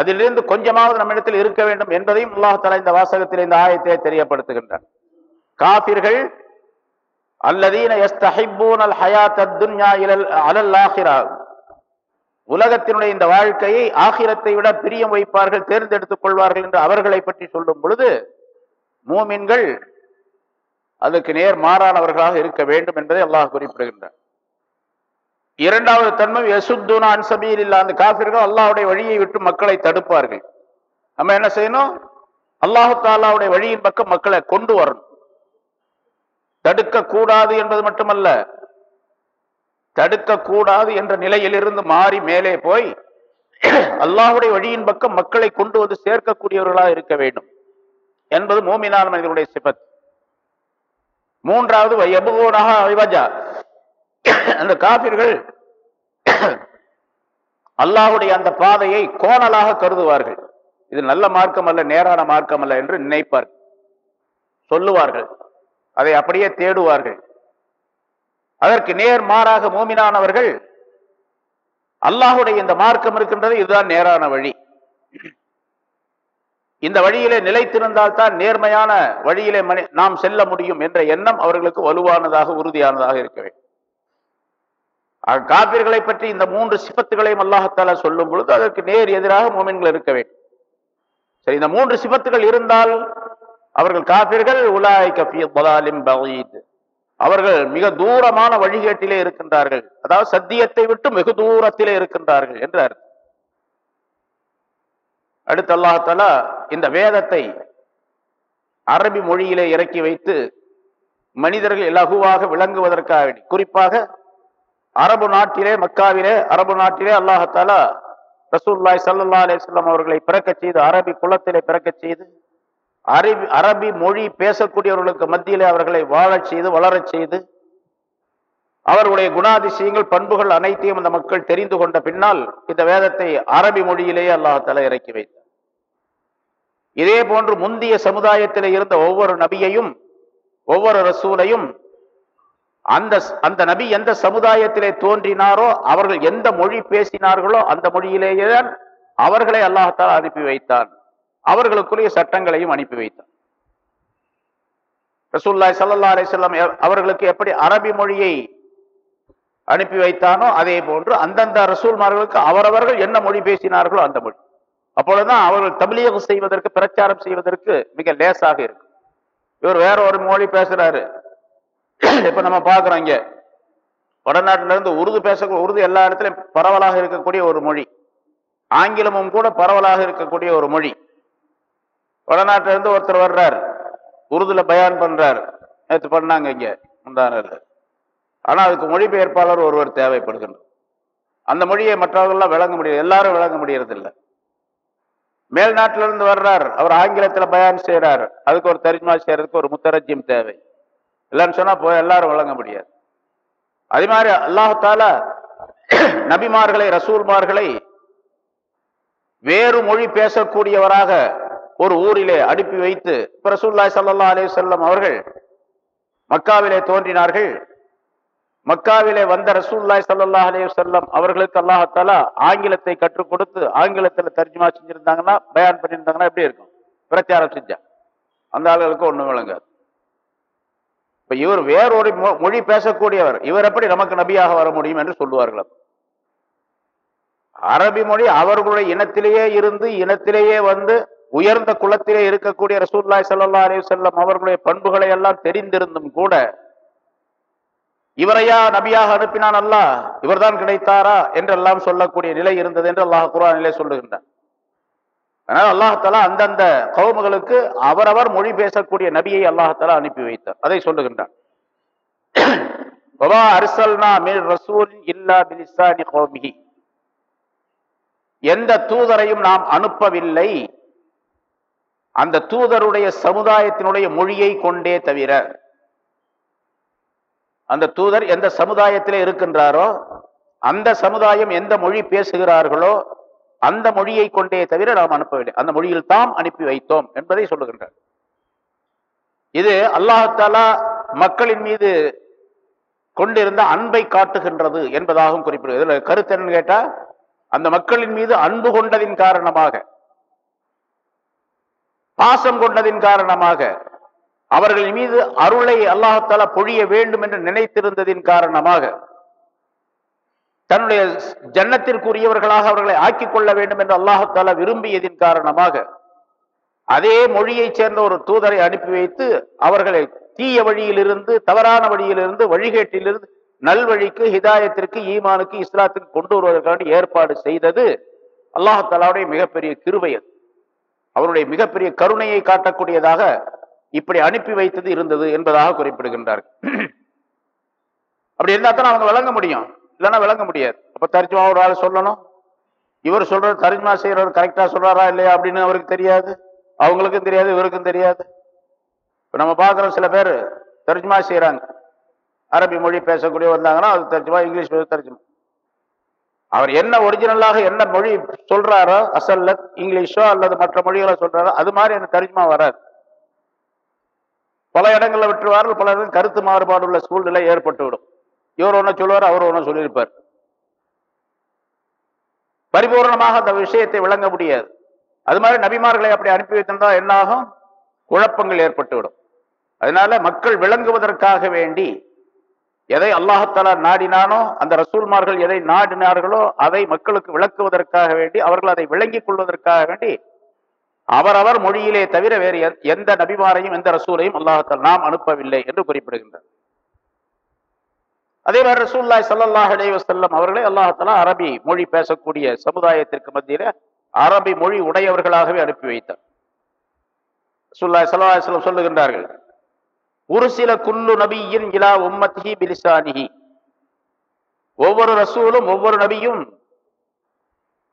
அதிலிருந்து கொஞ்சமாவது நம்மிடத்தில் இருக்க வேண்டும் என்பதையும் அல்லாஹால இந்த வாசகத்தில் இந்த ஆயத்தை தெரியப்படுத்துகின்றார் காபிர்கள் அல்லதீன அல் ஹயாத் துன்யா இலல் அலல் ஆஹிரா உலகத்தினுடைய இந்த வாழ்க்கையை ஆகிரத்தை விட பிரியம் வைப்பார்கள் தேர்ந்தெடுத்துக் கொள்வார்கள் என்று அவர்களை பற்றி சொல்லும் பொழுது மூமின்கள் அதுக்கு நேர் மாறானவர்களாக இருக்க வேண்டும் என்பதை அல்லாஹ் குறிப்பிடுகின்றார் இரண்டாவது தன்மை யசுத்துனா அன்சபீல் இல்லா அந்த காபிர்கள் அல்லாஹ்வுடைய வழியை விட்டு மக்களை தடுப்பார்கள். நம்ம என்ன செய்யணும்? அல்லாஹு தாலாவுடைய வழியின் பக்கம் மக்களை கொண்டு வரணும். தடுக்க கூடாது என்பது மட்டுமல்ல தடுக்க கூடாது என்ற நிலையிலிருந்து மாறி மேலே போய் அல்லாஹுடைய வழியின் பக்கம் மக்களை கொண்டு வந்து சேர்க்கக்கூடியவர்களாக இருக்க வேண்டும். என்பது மூமினான் மனிதனுடைய சிபத். மூன்றாவது எபுகோனாக விவஜா அந்த காபிர்கள் அல்லாஹுடைய அந்த பாதையை கோணலாக கருதுவார்கள். இது நல்ல மார்க்கம் அல்ல நேரான மார்க்கம் அல்ல என்று நினைப்பார்கள். சொல்லுவார்கள். அதை அப்படியே தேடுவார்கள். அதற்கு நேர் மாறாக மோமினானவர்கள் அல்லாஹுடைய இந்த மார்க்கம் இருக்கின்றது இதுதான் நேரான வழி. இந்த வழியிலே நிலைத்திருந்தால் தான் நேர்மையான வழியிலே மனி நாம் செல்ல முடியும் என்ற எண்ணம் அவர்களுக்கு வலுவானதாக உறுதியானதாக இருக்க வேண்டும். பற்றி இந்த மூன்று சிபத்துகளையும் அல்லாஹத்தாலா சொல்லும் பொழுது அதற்கு நேர் எதிராக மோமின்கள் இருக்க வேண்டும். சரி இந்த மூன்று சிபத்துகள் இருந்தால் அவர்கள் காப்பீர்கள் உலாய் கஃபி பலாலிம் பகீத். அவர்கள் மிக தூரமான வழிகேட்டிலே இருக்கின்றார்கள். அதாவது சத்தியத்தை விட்டு வெகு தூரத்திலே இருக்கின்றார்கள் என்றார். அடுத்த அடுத்து இந்த வேதத்தை அரபி மொழியிலே இறக்கி வைத்து மனிதர்கள் இலகுவாக விளங்குவதற்காக வேண்டி குறிப்பாக அரபு நாட்டிலே மக்காவிலே அரபு நாட்டிலே அல்லாஹாலா ரசூல்லாய் சல்லா அலிஸ்லாம் அவர்களை பிறக்கச் செய்து அரபி குலத்திலே பிறக்கச் செய்து அரபி அரபி மொழி பேசக்கூடியவர்களுக்கு மத்தியிலே அவர்களை வாழச் செய்து வளரச் செய்து அவருடைய குணாதிசயங்கள் பண்புகள் அனைத்தையும் அந்த மக்கள் தெரிந்து கொண்ட பின்னால் இந்த வேதத்தை அரபி மொழியிலேயே அல்லாஹால இறக்கி வைத்தார். இதே போன்று முந்திய சமுதாயத்தில் இருந்த ஒவ்வொரு நபியையும் ஒவ்வொரு ரசூலையும் அந்த அந்த நபி எந்த சமுதாயத்திலே தோன்றினாரோ அவர்கள் எந்த மொழி பேசினார்களோ அந்த மொழியிலேயே தான் அவர்களை அல்லாஹால அனுப்பி வைத்தான். அவர்களுக்குரிய சட்டங்களையும் அனுப்பி வைத்தார் ரசூல்லாய் சல்லா அலிசல்லாம் அவர்களுக்கு எப்படி அரபி மொழியை அனுப்பி வைத்தானோ அதே போன்று அந்தந்த ரசூல்மார்களுக்கு அவரவர்கள் என்ன மொழி பேசினார்களோ அந்த மொழி. அப்பொழுதுதான் அவர்கள் தபிலியகம் செய்வதற்கு பிரச்சாரம் செய்வதற்கு மிக லேசாக இருக்கும். இவர் வேற ஒரு மொழி பேசுறாரு. இப்ப நம்ம பாக்குறோம் இங்க. வடநாட்டில இருந்து உருது பேச உருது எல்லா இடத்துலயும் பரவலாக இருக்கக்கூடிய ஒரு மொழி. ஆங்கிலமும் கூட பரவலாக இருக்கக்கூடிய ஒரு மொழி. வடநாட்டிலருந்து ஒருத்தர் வர்றார். உருதுல பயான் பண்றார். நேற்று பண்ணாங்க இங்கே முந்தானது ஆனால் அதுக்கு மொழிபெயர்ப்பாளர் ஒருவர் தேவைப்படுகின்றார். அந்த மொழியை மற்றவர்கள்லாம் விளங்க முடியாது எல்லாரும் விளங்க முடியறதில்லை. மேல் மேல்நாட்டில வர்றார். அவர் ஆங்கிலத்தில் பயான் செய்கிறார் அதுக்கு ஒரு தரிஜ்மா செய்கிறதுக்கு ஒரு முத்தரஜ்யம் தேவை. இல்லைன்னு சொன்னால் போய் எல்லாரும் விளங்க முடியாது. அதே மாதிரி அல்லாஹால [clears throat] நபிமார்களை ரசூல்மார்களை வேறு மொழி பேசக்கூடியவராக ஒரு ஊரிலே அனுப்பி வைத்து பிரசுல்லாய் சல்லா அலே செல்லம் அவர்கள் மக்காவிலே தோன்றினார்கள். மக்காவிலே வந்த ரசூல்லாய் சல்லா அலே செல்லம் அவர்களுக்கு அல்லாஹாலா ஆங்கிலத்தை கற்றுக் கொடுத்து ஆங்கிலத்தில் தர்ஜுமா செஞ்சிருந்தாங்கன்னா பயான் பண்ணியிருந்தாங்கன்னா எப்படி இருக்கும்? பிரச்சாரம் செஞ்சா. அந்த ஆளுகளுக்கு ஒண்ணும் விளங்காது. இப்ப இவர் வேறொரு மொ- மொழி பேசக்கூடியவர். இவர் எப்படி நமக்கு நபியாக வர முடியும் என்று சொல்லுவார்கள் அரபி மொழி அவர்களுடைய இனத்திலேயே இருந்து இனத்திலேயே வந்து உயர்ந்த குலத்திலே இருக்கக்கூடிய ரசூல்லாய் சல்லா அலி செல்லம் அவர்களுடைய பண்புகளை எல்லாம் தெரிந்திருந்தும் கூட இவரையா நபியாக அனுப்பினான் அல்லாஹ்? இவர்தான் கிடைத்தாரா? என்றெல்லாம் சொல்லக்கூடிய நிலை இருந்தது என்று அல்லாஹ் குரானிலே சொல்லுகின்றார் அதனால் அல்லாஹாலா அந்தந்த கவுமுகளுக்கு அவரவர் மொழி பேசக்கூடிய நபியை அல்லாஹாலா அனுப்பி வைத்தார். அதை சொல்லுகின்றார் ரசூல் இல்லா எந்த தூதரையும் நாம் அனுப்பவில்லை. அந்த தூதருடைய சமுதாயத்தினுடைய மொழியை கொண்டே தவிர அந்த தூதர் எந்த சமுதாயத்தில் இருக்கின்றாரோ அந்த சமுதாயம் எந்த மொழி பேசுகிறார்களோ அந்த மொழியை கொண்டே தவிர நாம் அனுப்பவில்லை அந்த மொழியில் தாம் அனுப்பி வைத்தோம் என்பதை சொல்லுகின்றார். இது அல்லாஹாலா மக்களின் மீது கொண்டிருந்த அன்பை காட்டுகின்றது என்பதாகவும் குறிப்பிடுகிறது. கருத்து என்னன்னு கேட்டா அந்த மக்களின் மீது அன்பு கொண்டதின் காரணமாக பாசம் கொண்டதின் காரணமாக அவர்கள் மீது அருளை அல்லாஹால பொழிய வேண்டும் என்று நினைத்திருந்ததின் காரணமாக தன்னுடைய ஜன்னத்திற்குரியவர்களாக அவர்களை ஆக்கிக் கொள்ள வேண்டும் என்று அல்லாஹால விரும்பியதின் காரணமாக அதே மொழியைச் சேர்ந்த ஒரு தூதரை அனுப்பி வைத்து அவர்களை தீய வழியிலிருந்து தவறான வழியிலிருந்து வழிகேட்டிலிருந்து நல்வழிக்கு ஹிதாயத்திற்கு ஈமானுக்கு இஸ்லாத்துக்கு கொண்டு வருவதற்கான ஏற்பாடு செய்தது அல்லாஹாலாவுடைய மிகப்பெரிய கிருவை அது. அவருடைய மிகப்பெரிய கருணையை காட்டக்கூடியதாக இப்படி அனுப்பி வைத்தது இருந்தது என்பதாக குறிப்பிடுகின்றார்கள் அப்படி இருந்தால் தான் அவங்க விளங்க முடியும். இல்லைன்னா விளங்க முடியாது. அப்போ தர்ஜுமா ஒரு ஆள் சொல்லணும். இவர் சொல்ற தர்ஜுமா செய்யறவர் கரெக்டாக சொல்றாரா இல்லையா அப்படின்னு அவருக்கு தெரியாது. அவங்களுக்கும் தெரியாது இவருக்கும் தெரியாது. இப்போ நம்ம பார்க்குறோம் சில பேர் தர்ஜுமா செய்கிறாங்க அரபி மொழி பேசக்கூடிய வந்தாங்கன்னா அது தர்ஜுமா இங்கிலீஷ் தர்ஜுமா. அவர் என்ன ஒரிஜினலாக என்ன மொழி சொல்றாரோ அசல்ல இங்கிலீஷோ அல்லது மற்ற மொழிகளை சொல்றாரோ அது மாதிரி எனக்கு தரிஜமா வராது. பல இடங்களில் விட்டுருவார்கள் பல இடங்கள் கருத்து மாறுபாடு உள்ள சூழ்நிலை ஏற்பட்டுவிடும். இவர் ஒன்றும் சொல்லுவார் அவர் ஒன்றும் சொல்லியிருப்பார். பரிபூர்ணமாக அந்த விஷயத்தை விளங்க முடியாது. அது மாதிரி நபிமார்களை அப்படி அனுப்பி வைத்திருந்தா என்னாகும்? குழப்பங்கள் ஏற்பட்டுவிடும். அதனால மக்கள் விளங்குவதற்காக வேண்டி எதை அல்லாஹத்தாலா நாடினானோ அந்த ரசூல்மார்கள் எதை நாடினார்களோ அதை மக்களுக்கு விளக்குவதற்காக வேண்டி அவர்கள் அதை விளங்கிக் கொள்வதற்காக வேண்டி அவரவர் மொழியிலே தவிர வேறு எந்த- எந்த நபிமாரையும் எந்த ரசூலையும் அல்லாஹத்தால் நாம் அனுப்பவில்லை என்று குறிப்பிடுகின்றார். அதே மாதிரி ரசூல்லாய் சல்லாஹ் அலைஹி அவர்களை அல்லாஹத்தாலா அரபி மொழி பேசக்கூடிய சமுதாயத்திற்கு மத்தியில அரபி மொழி உடையவர்களாகவே அனுப்பி வைத்தார். ரசூல்லாய் சல்லாஹ் சொல்லுகின்றார்கள் ஒரு சில குல்லு நபியின் இலா உம்மத்திஹி பிலிசானிஹி. ஒவ்வொரு ரசூலும் ஒவ்வொரு நபியும்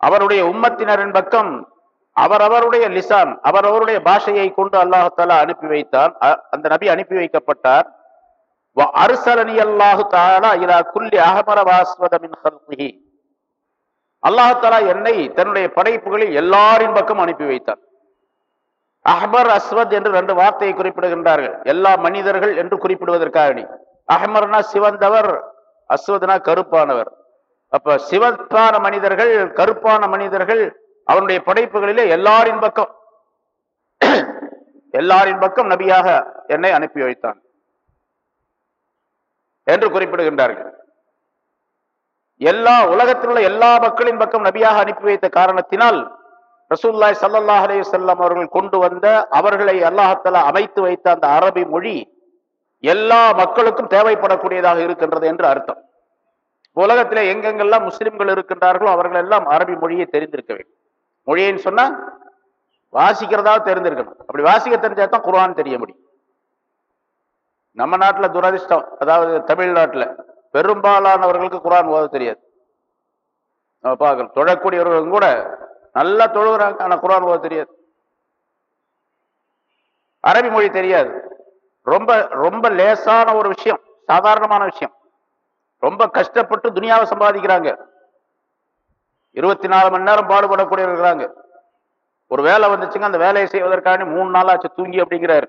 அவருடைய உம்மத்தினரின் பக்கம் அவரவருடைய லிசான் அவரவருடைய பாஷையை கொண்டு அல்லாஹாலா அனுப்பி வைத்தான் அந்த நபி அனுப்பி வைக்கப்பட்டார். அருசலனி அல்லாஹு தாலா இலா குல்லி அகமர வாஸ்வதமின் அல்லாஹாலா என்னை தன்னுடைய படைப்புகளில் எல்லாரின் பக்கம் அனுப்பி வைத்தார். அஹ்மர் அஸ்வத் என்று ரெண்டு வார்த்தையை குறிப்பிடுகின்றார்கள். எல்லா மனிதர்கள் என்று குறிப்பிடுவதற்காக நீ அஹ்மர்னா சிவந்தவர் அஸ்வத்னா கருப்பானவர். அப்ப சிவப்பான மனிதர்கள் கருப்பான மனிதர்கள் அவனுடைய படைப்புகளிலே எல்லாரின் பக்கம். எல்லாரின் பக்கம் நபியாக என்னை அனுப்பி வைத்தான். என்று குறிப்பிடுகின்றார்கள். எல்லா உலகத்தில் உள்ள எல்லா மக்களின் பக்கம் நபியாக அனுப்பி வைத்த காரணத்தினால் ரசூல்லாய் ஸல்லல்லாஹு அலைஹி வஸல்லம் அவர்கள் கொண்டு வந்த அவர்களை அல்லாஹத்தலா அமைத்து வைத்த அந்த அரபி மொழி எல்லா மக்களுக்கும் தேவைப்படக்கூடியதாக இருக்கின்றது என்று அர்த்தம். உலகத்தில் எங்கெங்கெல்லாம் முஸ்லிம்கள் இருக்கின்றார்களோ அவர்கள் எல்லாம் அரபி மொழியை தெரிந்திருக்க வேண்டும். மொழின்னு சொன்னா வாசிக்கிறதா தெரிந்திருக்கணும். அப்படி வாசிக்க தெரிஞ்சா தான் குரான் தெரிய முடியும். நம்ம நாட்டுல துரதிர்ஷ்டம் அதாவது தமிழ்நாட்டுல பெரும்பாலானவர்களுக்கு குரான் ஓத தெரியாது. நம்ம பார்க்கணும். தொழக்கூடியவர்களும் கூட நல்லா தொழுகிறாங்க ஆனா குரான் ஓத தெரியாது. அரபி மொழி தெரியாது. ரொம்ப ரொம்ப லேசான ஒரு விஷயம் சாதாரணமான விஷயம். ரொம்ப கஷ்டப்பட்டு துனியாவை சம்பாதிக்கிறாங்க. இருபத்தி நாலு மணி நேரம் பாடுபடக்கூடிய இருக்கிறாங்க. ஒரு வேலை வந்துச்சுங்க அந்த வேலையை செய்வதற்காக மூணு நாளாச்சு தூங்கி அப்படிங்கிறாரு.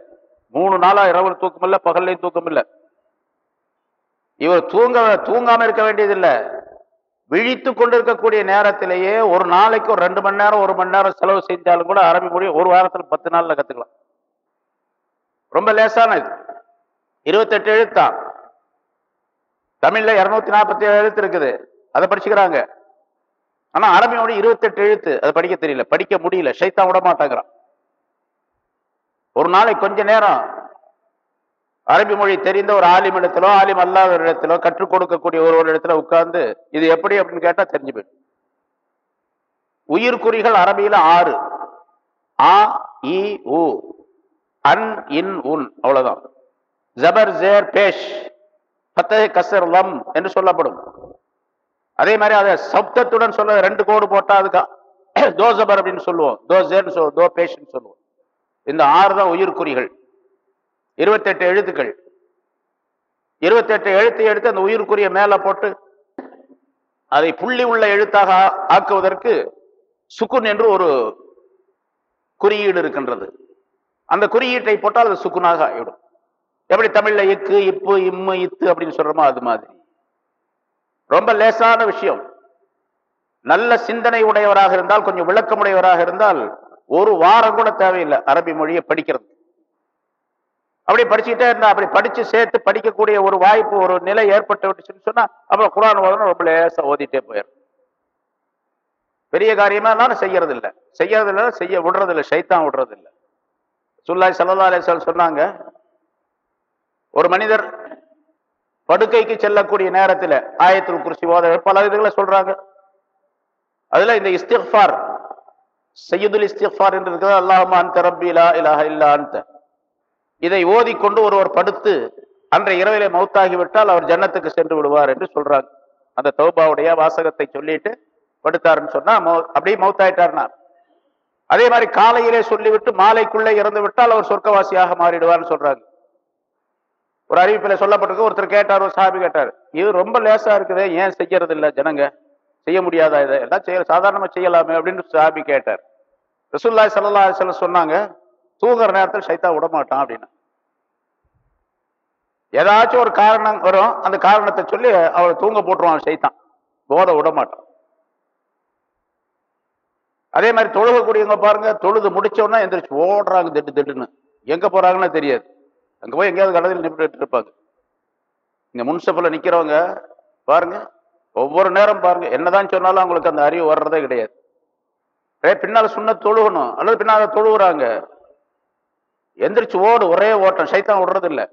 மூணு நாளா இரவு தூக்கம் இல்லை பகல்லையும் தூக்கம் இல்லை. இவர் தூங்க தூங்காம இருக்க வேண்டியதில்லை. விழித்து கொண்டிருக்கக்கூடிய நேரத்திலேயே ஒரு நாளைக்கு ஒரு ரெண்டு மணி நேரம் ஒரு மணி நேரம் செலவு செஞ்சாலும் கூட அரபி மொழி ஒரு வாரத்தில் பத்து நாளில் கற்றுக்கலாம் ரொம்ப லேசான இது. இருபத்தெட்டு எழுத்தான். தமிழ்ல இரநூத்தி நாற்பத்தி ஏழு எழுத்து இருக்குது. அதை படிச்சுக்கிறாங்க. ஆனால் அரபி மொழி இருபத்தெட்டு எழுத்து. அதை படிக்க தெரியல. படிக்க முடியல. சைத்தான் விட மாட்டாங்கிறான் ஒரு நாளைக்கு கொஞ்ச நேரம் அரபி மொழி தெரிந்த ஒரு ஆலிம் இடத்திலோ ஆலிம் அல்லாத ஒரு இடத்திலோ கற்றுக் கொடுக்கக்கூடிய ஒரு ஒரு இடத்துல உட்கார்ந்து இது எப்படி அப்படின்னு கேட்டா தெரிஞ்சு போயிடும். உயிர்குறிகள் அரபியில ஆறு. ஆ இ உ அன் இன் உன் அவ்வளவுதான். ஜபர் ஜேர் பேஷ் பத்தகை கசர் லம் என்று சொல்லப்படும். அதே மாதிரி அதை சப்தத்துடன் சொல்ல ரெண்டு கோடு போட்டா அதுக்கா. தோ ஜபர் அப்படின்னு சொல்லுவோம். தோ ஜேர்னு சொல்லுவோம் தோ பேஷ்னு சொல்லுவோம். இந்த ஆறு தான் உயிர்குறிகள் இருபத்தெட்டு எழுத்துக்கள். இருபத்தெட்டு எழுத்து எடுத்து அந்த உயிருக்குரிய மேல போட்டு அதை புள்ளி உள்ள எழுத்தாக ஆக்குவதற்கு சுக்குன் என்று ஒரு குறியீடு இருக்கின்றது. அந்த குறியீட்டை போட்டால் அது சுக்குனாக ஆகிடும் எப்படி தமிழ்ல இக்கு இப்பு இம்மு இத்து அப்படின்னு சொல்றோமோ அது மாதிரி. ரொம்ப லேசான விஷயம். நல்ல சிந்தனை உடையவராக இருந்தால் கொஞ்சம் விளக்கமுடையவராக இருந்தால் ஒரு வாரம் கூட தேவையில்லை. அரபி மொழியை படிக்கிறது. அப்படி படிச்சுக்கிட்டே இருந்தா அப்படி படிச்சு சேர்த்து படிக்கக்கூடிய ஒரு வாய்ப்பு ஒரு நிலை ஏற்பட்டு விட்டுச்சுன்னு சொன்னா அப்புறம் குரான் ஓதணும் ரொம்ப லேசா ஓதிட்டே போயிடும் பெரிய காரியமா இருந்தாலும் செய்யறது இல்லை செய்யறது இல்ல செய்ய விடுறது இல்லை சைத்தான் விடுறது இல்லை சுல்லாய் சல்லா அலிஸ்வல் சொன்னாங்க ஒரு மனிதர் படுக்கைக்கு செல்லக்கூடிய நேரத்தில் ஆயத்தில் குறிச்சி ஓத பல இதுகளை சொல்றாங்க. அதுல இந்த இஸ்திஃபார் சையதுல் இஸ்திஃபார் என்று இருக்கிறது அல்லாஹுமா அந்த ரப்பி லா இலாஹ இல்லா அந்த இதை ஓதிக்கொண்டு ஒருவர் படுத்து அன்றைய இரவிலே மௌத்தாகிவிட்டால் அவர் ஜன்னத்துக்கு சென்று விடுவார் என்று சொல்றாங்க. அந்த தௌபாவுடைய வாசகத்தை சொல்லிட்டு படுத்தாருன்னு சொன்னா மௌ- அப்படியே மௌத்தாயிட்டார்னா அதே மாதிரி காலையிலே சொல்லிவிட்டு மாலைக்குள்ளே இறந்து விட்டால் அவர் சொர்க்கவாசியாக மாறிடுவார்னு சொல்றாங்க. ஒரு அறிவிப்பில் சொல்லப்பட்டிருக்கு ஒருத்தர் கேட்டார் ஒரு சாபி கேட்டார். இது ரொம்ப லேசா இருக்குது ஏன் செய்யறது இல்லை ஜனங்க? செய்ய முடியாதா இதை? எல்லாம் செய்ய சாதாரணமாக செய்யலாமே அப்படின்னு சாபி கேட்டார். ரசூல்லாய் சல்லா சொன்னாங்க தூங்குற நேரத்தில் சைத்தா விட மாட்டான் அப்படின்னு. ஏதாச்சும் ஒரு காரணம் வரும் அந்த காரணத்தை சொல்லி அவளை தூங்க போட்டுருவான் சைத்தான். போத விடமாட்டான். அதே மாதிரி தொழுகக்கூடியவங்க பாருங்க தொழுது முடிச்ச எந்திரிச்சு ஓடுறாங்க திட்டு திட்டுன்னு. எங்க போறாங்கன்னு தெரியாது. அங்க போய் எங்கேயாவது கடலில் நின்றுட்டு இருப்பாங்க. இங்க முன்சப்பில் நிக்கிறவங்க பாருங்க ஒவ்வொரு நேரம் பாருங்க என்னதான் சொன்னாலும் அவங்களுக்கு அந்த அறிவு வர்றதே கிடையாது. ஏ பின்னால சுண்ண தொழுகணும் அல்லது பின்னால தொழுகுறாங்க எந்திரிச்சு ஓடு ஒரே ஓட்டம். சைத்தான் விடுறது இல்லை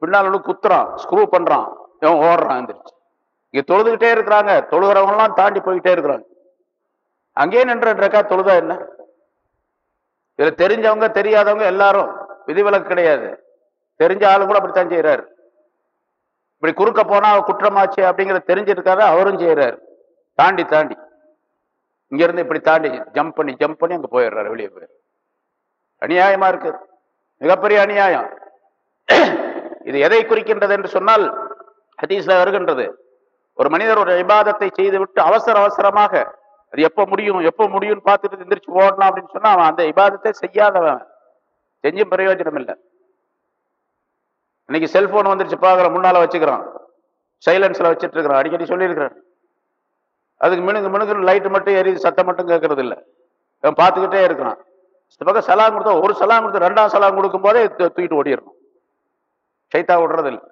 பின்னால குத்துறான் ஸ்க்ரூ பண்றான். இவன் ஓடுறான் எந்திரிச்சு. இங்க தொழுதுகிட்டே இருக்கிறாங்க. தொழுகிறவங்கலாம் தாண்டி போய்கிட்டே இருக்கிறாங்க. அங்கேயே நின்றுக்கா தொழுதா என்ன? இதுல தெரிஞ்சவங்க தெரியாதவங்க எல்லாரும் விதிவிலக்கு கிடையாது. தெரிஞ்ச ஆளு கூட அப்படித்தான் செய்யறாரு இப்படி குறுக்க போனா குற்றமாச்சு அப்படிங்கிறத தெரிஞ்சிருக்காரு அவரும் செய்யறாரு தாண்டி தாண்டி. இங்கிருந்து இப்படி தாண்டி ஜம்ப் பண்ணி ஜம்ப் பண்ணி அங்க போயிடுறாரு வெளியே போயிடுறாரு. அநியாயமா இருக்குது மிகப்பெரிய அநியாயம். இது எதை குறிக்கின்றது என்று சொன்னால் ஹதீஸ்ல வருகின்றது. ஒரு மனிதர் ஒரு செய்து செய்துவிட்டு அவசர அவசரமாக அது எப்போ முடியும் எப்போ முடியும்னு பார்த்துட்டு எந்திரிச்சு ஓடணும் அப்படின்னு சொன்னா அவன் அந்த விவாதத்தை செய்யாதவன். செஞ்சும் பிரயோஜனம் இல்லை. இன்னைக்கு செல்போன் வந்துருச்சு பாக்குற முன்னால வச்சுக்கிறான். சைலன்ஸ்ல வச்சுட்டு இருக்கிறான் அடிக்கடி சொல்லியிருக்கிறேன் அதுக்கு மினுங்கு மினுங்கு லைட்டு மட்டும் எரியுது சத்தம் மட்டும் கேட்கறது இல்லை. அவன் பார்த்துக்கிட்டே இருக்கிறான். இந்த பக்கம் சலாம் கொடுத்தா ஒரு சலாம் கொடுத்து ரெண்டாம் சலாம் கொடுக்கும் போதே தூக்கிட்டு ஓடிடணும். சைத்தா விடுறது இல்லை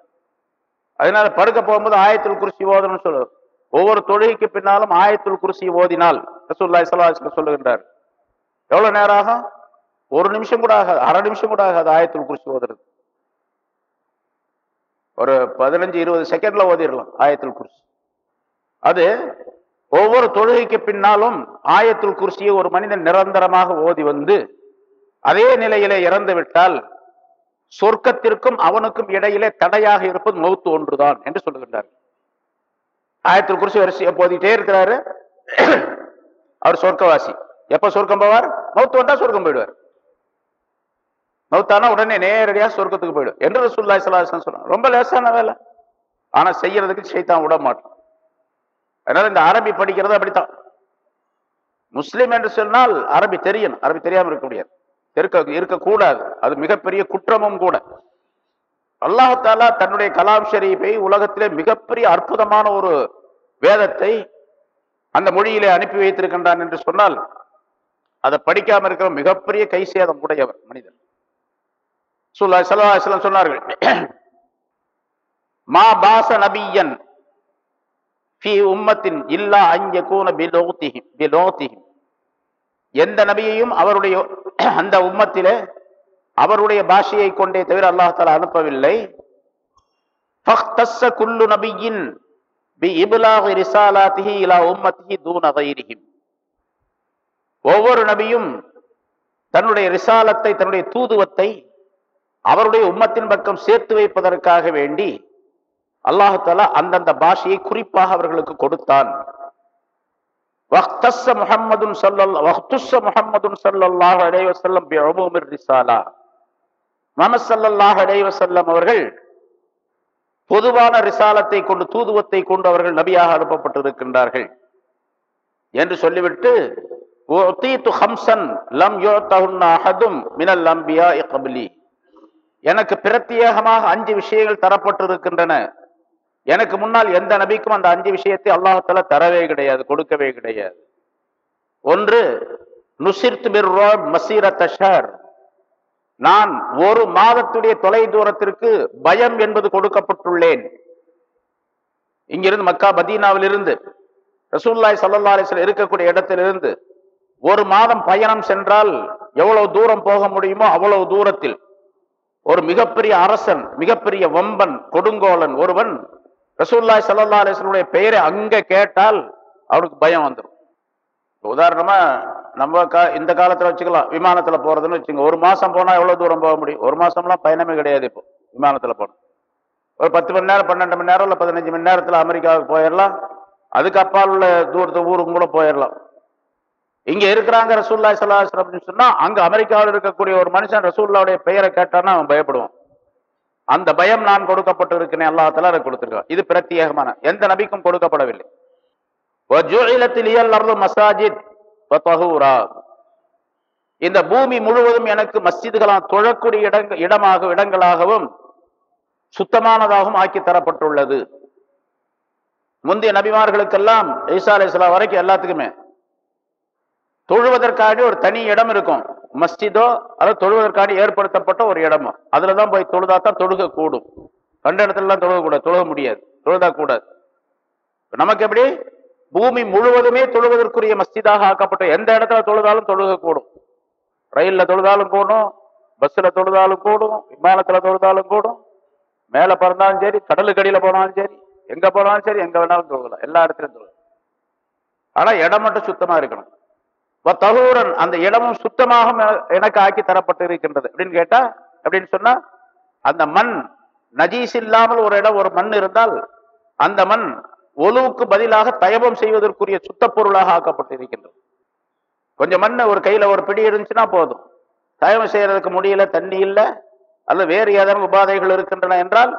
அதனால படுக்க போகும்போது ஆயத்தில் குறிச்சி ஓதணும்னு சொல்லு. ஒவ்வொரு தொழுகைக்கு பின்னாலும் ஆயத்துல் குருசி ஓதினால் ரசூல்லா ஸல்லல்லாஹு சொல்லுகின்றார். எவ்வளவு நேரம் ஆகும்? ஒரு நிமிஷம் கூட ஆகாது அரை நிமிஷம் கூட ஆகாது ஆயத்துல் குருசி ஓதுறது. ஒரு பதினஞ்சு இருபது செகண்ட்ல ஓதிடலாம் ஆயத்துல் குருசி. அது ஒவ்வொரு தொழுகைக்கு பின்னாலும் ஆயத்துல் குர்சியை ஒரு மனிதன் நிரந்தரமாக ஓதி வந்து அதே நிலையிலே இறந்து விட்டால் சொர்க்கத்திற்கும் அவனுக்கும் இடையிலே தடையாக இருப்பது மௌத்து ஒன்றுதான் என்று சொல்லுகின்றார். ஆயத்துல் குர்சி வரிசையை போதிட்டே இருக்கிறாரு. அவர் சொர்க்கவாசி. எப்ப சொர்க்கம் போவார்? மௌத்து வந்தா சொர்க்கம் போயிடுவார். மௌத்தானா உடனே நேரடியாக சொர்க்கத்துக்கு போயிடும் என்று ரசூலுல்லாஹி ஸல்லல்லாஹு ரொம்ப லேசான வேலை. ஆனா செய்யறதுக்கு சைத்தான் விட மாட்டான். அதனால இந்த அரபி படிக்கிறது அப்படித்தான். முஸ்லீம் என்று சொன்னால் அரபி தெரியணும் அரபி தெரியாம இருக்க முடியாது. இருக்க இருக்கக்கூடாது. அது மிகப்பெரிய குற்றமும் கூட. அல்லாஹாலா தன்னுடைய கலாம் ஷரீஃபை உலகத்திலே மிகப்பெரிய அற்புதமான ஒரு வேதத்தை அந்த மொழியிலே அனுப்பி வைத்திருக்கின்றான் என்று சொன்னால் அதை படிக்காம இருக்கிற மிகப்பெரிய கை சேதம் உடையவர் மனிதன். சுல்லா சொன்னார்கள் மா பாச நபியன் ஃபி உம்மத்தின் இல்லா அஞ்ச கூன பிலோத்திஹிம் பிலோத்திஹிம் எந்த நபியையும் அவருடைய [clears throat] அந்த உம்மத்திலே அவருடைய பாஷையை கொண்டே தவிர அல்லாஹ் தஆலா அனுப்பவில்லை. ஃபக்தஸ்ஸ குல்லு நபியின் பி இப்லாகி ரிசாலாத்திஹி இலா உம்மத்திஹி தூன கைரிஹிம் ஒவ்வொரு நபியும் தன்னுடைய ரிசாலத்தை தன்னுடைய தூதுவத்தை அவருடைய உம்மத்தின் பக்கம் சேர்த்து வைப்பதற்காக வேண்டி அல்லாஹால அந்தந்த பாஷையை குறிப்பாக அவர்களுக்கு கொடுத்தான். வக்தஸ்ஸ முஹம்மதுன் ஸல்லல்லாஹு வக்துஸ்ஸ முஹம்மதுன் ஸல்லல்லாஹு அலைஹி வஸல்லம் பிஉமூமிர் ரிசாலா முஹம்மது ஸல்லல்லாஹு அலைஹி வஸல்லம் அவர்கள் பொதுவான ரிசாலத்தை கொண்டு தூதுவத்தை கொண்டு அவர்கள் நபியாக அனுப்பப்பட்டிருக்கின்றார்கள். என்று சொல்லிவிட்டு உத்தீத்து ஹம்சன் லம் யுத்தஹுன்ன அஹதும் மினல் அம்பியாஇ கப்லி எனக்கு பிரத்யேகமாக அஞ்சு விஷயங்கள் தரப்பட்டிருக்கின்றன. எனக்கு முன்னால் எந்த நபிக்கும் அந்த அஞ்சு விஷயத்தை அல்லாஹால தரவே கிடையாது கொடுக்கவே கிடையாது. ஒன்று நுசிர்த் பிர்ரோட் மசீர தஷர் நான் ஒரு மாதத்துடைய தொலை தூரத்திற்கு பயம் என்பது கொடுக்கப்பட்டுள்ளேன். இங்கிருந்து மக்கா பதீனாவிலிருந்து ரசூல்லாய் சல்லா அலிஸ்ல இருக்கக்கூடிய இடத்திலிருந்து ஒரு மாதம் பயணம் சென்றால் எவ்வளவு தூரம் போக முடியுமோ அவ்வளவு தூரத்தில் ஒரு மிகப்பெரிய அரசன் மிகப்பெரிய வம்பன் கொடுங்கோலன் ஒருவன் ரசூல்லாய் சல்லா அலிஸ்லனுடைய பெயரை அங்கே கேட்டால் அவனுக்கு பயம் வந்துடும் உதாரணமா நம்ம கா இந்த காலத்துல வச்சுக்கலாம் விமானத்துல போறதுன்னு வச்சுங்க ஒரு மாசம் போனா எவ்வளவு தூரம் போக முடியும்? ஒரு மாசம்லாம் பயணமே கிடையாது இப்போ விமானத்துல போனோம் ஒரு பத்து மணி நேரம் பன்னெண்டு மணி நேரம் இல்லை பதினஞ்சு மணி நேரத்தில் அமெரிக்காவுக்கு போயிடலாம் அதுக்கு அப்பால் உள்ள தூரத்து ஊருக்கு கூட போயிடலாம் இங்க இருக்கிறாங்க ரசூல்லா சல்லாஹ் அப்படின்னு சொன்னா அங்க அமெரிக்காவில் இருக்கக்கூடிய ஒரு மனுஷன் ரசூல்லாவுடைய பெயரை கேட்டான்னா அவன் பயப்படுவான். அந்த பயம் நான் கொடுக்கப்பட்டு இருக்கிறேன் அல்லாஹால அதை கொடுத்துருக்கேன் இது பிரத்யேகமான. எந்த நபிக்கும் கொடுக்கப்படவில்லை. மசாஜித் இந்த பூமி முழுவதும் எனக்கு மஸ்ஜிதுகளாம் தொழக்கூடிய இடங்க இடமாக இடங்களாகவும் சுத்தமானதாகவும் ஆக்கி தரப்பட்டுள்ளது. முந்தைய நபிமார்களுக்கெல்லாம் ஈசா அலி வரைக்கும் எல்லாத்துக்குமே தொழுவதற்காக ஒரு தனி இடம் இருக்கும். மஸ்ஜிதோ அதாவது தொழுவதற்காக ஏற்படுத்தப்பட்ட ஒரு இடமோ. அதுலதான் போய் தொழுதா தான் தொழுக கூடும் கண்ட இடத்துலலாம் தொழுகக்கூடாது தொழுக முடியாது. தொழுதா கூடாது நமக்கு எப்படி? பூமி முழுவதுமே தொழுவதற்குரிய மஸ்ஜிதாக ஆக்கப்பட்ட எந்த இடத்துல தொழுதாலும் தொழுக கூடும் ரயில்ல தொழுதாலும் கூடும் பஸ்ல தொழுதாலும் கூடும் விமானத்துல தொழுதாலும் கூடும். மேல பிறந்தாலும் சரி கடலுக்கு அடியில போனாலும் சரி எங்க போனாலும் சரி எங்க வேணாலும் தொழுகலாம். எல்லா இடத்துலயும் தொழுகலாம். ஆனா இடம் மட்டும் சுத்தமா இருக்கணும். தகூரன் அந்த இடமும் சுத்தமாக எனக்கு ஆக்கி தரப்பட்டு இருக்கின்றது அப்படின்னு கேட்டா அப்படின்னு சொன்னா அந்த மண் நஜீஸ் இல்லாமல் ஒரு இடம் ஒரு மண் இருந்தால் அந்த மண் ஒலுவுக்கு பதிலாக தயபம் செய்வதற்குரிய சுத்த பொருளாக ஆக்கப்பட்டு இருக்கின்றது கொஞ்சம் மண் ஒரு கையில ஒரு பிடி இருந்துச்சுன்னா போதும். தயவம் செய்யறதுக்கு முடியல தண்ணி இல்லை அல்ல வேறு ஏதேனும் உபாதைகள் இருக்கின்றன என்றால்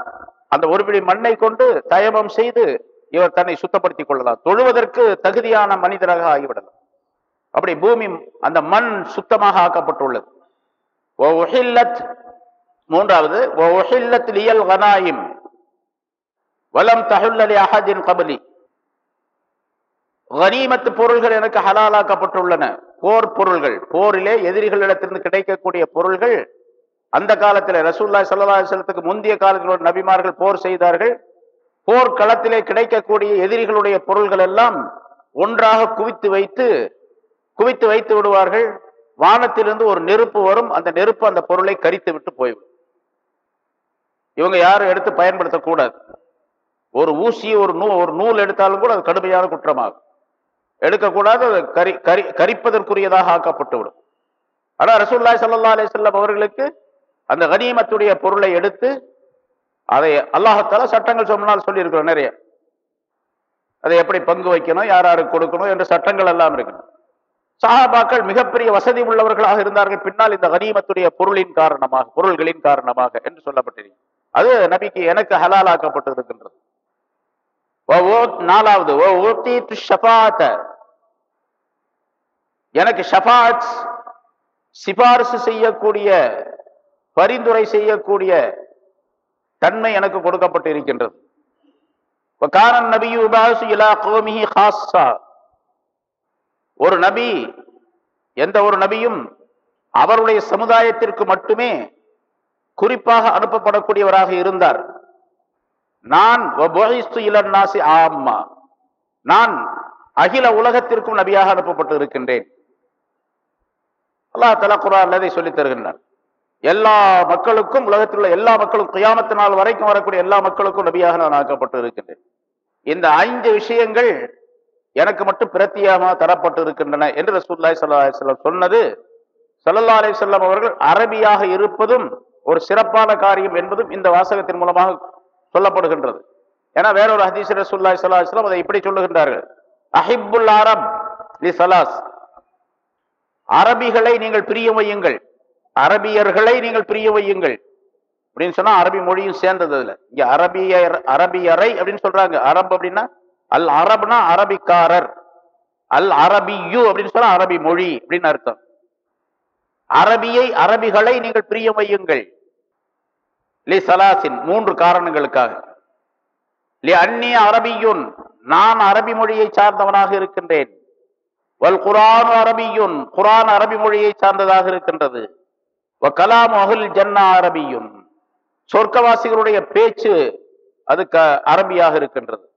அந்த ஒரு பிடி மண்ணை கொண்டு தயமம் செய்து இவர் தன்னை சுத்தப்படுத்திக் கொள்ளலாம். தொழுவதற்கு தகுதியான மனிதராக ஆகிவிடலாம். அப்படி பூமி அந்த மண் சுத்தமாக ஆக்கப்பட்டுள்ளது. மூன்றாவது லியல் கனாயிம். வலம் தஹுல்லலி அஹதின் கபலி. கனிமத்து பொருள்கள் எனக்கு ஹலாலாக்கப்பட்டுள்ளன. போர் பொருள்கள் போரிலே எதிரிகளிடத்திலிருந்து கிடைக்கக்கூடிய பொருள்கள் அந்த காலத்தில் ரசூல்லா சல்லாஹலத்துக்கு முந்தைய காலத்தில் ஒரு நபிமார்கள் போர் செய்தார்கள். போர் களத்திலே கிடைக்கக்கூடிய எதிரிகளுடைய பொருள்கள் எல்லாம் ஒன்றாக குவித்து வைத்து குவித்து வைத்து விடுவார்கள். வானத்திலிருந்து ஒரு நெருப்பு வரும். அந்த நெருப்பு அந்த பொருளை கரித்து விட்டு போய்விடும். இவங்க யாரும் எடுத்து பயன்படுத்தக்கூடாது ஒரு ஊசி ஒரு நூ ஒரு நூல் எடுத்தாலும் கூட அது கடுமையான குற்றமாகும். எடுக்கக்கூடாது அது கரி கரி கரிப்பதற்குரியதாக ஆக்கப்பட்டு விடும் ஆனால் ரசூல்லாய் சல்லா அலி செல்லம் அவர்களுக்கு அந்த கனிமத்துடைய பொருளை எடுத்து அதை அல்லாஹத்தால சட்டங்கள் சொன்னால் சொல்லியிருக்கிறோம் நிறைய. அதை எப்படி பங்கு வைக்கணும் யார் யாருக்கு கொடுக்கணும் என்ற சட்டங்கள் எல்லாம் இருக்கணும். சஹாபாக்கள் மிகப்பெரிய வசதி உள்ளவர்களாக இருந்தார்கள். பின்னால் இந்த கனிமத்துடைய பொருளின் காரணமாக பொருள்களின் காரணமாக என்று சொல்லப்பட்டிருக்கிறது அது நபிக்கு எனக்கு ஹலாலாக்கப்பட்டு இருக்கின்றது நாலாவது எனக்கு ஷபாத் சிபாரிசு செய்யக்கூடிய பரிந்துரை செய்யக்கூடிய தன்மை எனக்கு கொடுக்கப்பட்டு இருக்கின்றது ஒரு நபி எந்த ஒரு நபியும் அவருடைய சமுதாயத்திற்கு மட்டுமே குறிப்பாக அனுப்பப்படக்கூடியவராக இருந்தார். நான் ஆம்மா. நான் அகில உலகத்திற்கும் நபியாக அனுப்பப்பட்டு இருக்கின்றேன் அல்லா தலா குரான் அதை சொல்லித் தருகின்றார் எல்லா மக்களுக்கும் உலகத்தில் உள்ள எல்லா மக்களும் கியாமத்து நாள் வரைக்கும் வரக்கூடிய எல்லா மக்களுக்கும் நபியாக நான் ஆக்கப்பட்டு இருக்கின்றேன் இந்த ஐந்து விஷயங்கள் எனக்கு மட்டும் பிரத்தியமாக தரப்பட்டு இருக்கின்றன என்று ரசூல்லாய் சல்லா சொன்னது. சல்லல்லா அலி அவர்கள் அரபியாக இருப்பதும் ஒரு சிறப்பான காரியம் என்பதும் இந்த வாசகத்தின் மூலமாக சொல்லப்படுகின்றது. ஏன்னா வேறொரு ஹதீஸ் ரசூல்லாய் சல்லா அலிஸ்லாம் அதை இப்படி சொல்லுகின்றார்கள். அஹிபுல் அரப் லி சலாஸ் அரபிகளை நீங்கள் பிரிய வையுங்கள். அரபியர்களை நீங்கள் பிரிய வையுங்கள். அப்படின்னு சொன்னா அரபி மொழியும் சேர்ந்தது அதுல. இங்க அரபியர் அரபியரை அப்படின்னு சொல்றாங்க. அரபு அப்படின்னா அல் அரப்னா அரபிக்காரர். அல் அரபியு அப்படின்னு சொன்னா அரபி மொழி அப்படின்னு அர்த்தம். அரபியை அரபிகளை நீங்கள் பிரிய வையுங்கள். லி சலாசின் மூன்று காரணங்களுக்காக. லி அந்நிய அரபியுன் நான் அரபி மொழியை சார்ந்தவனாக இருக்கின்றேன். வல் குரான் அரபியுன் குரான் அரபி மொழியை சார்ந்ததாக இருக்கின்றது. வ கலாம் அகுல் ஜன்னா அரபியுன். சொர்க்கவாசிகளுடைய பேச்சு அது க அரபியாக இருக்கின்றது.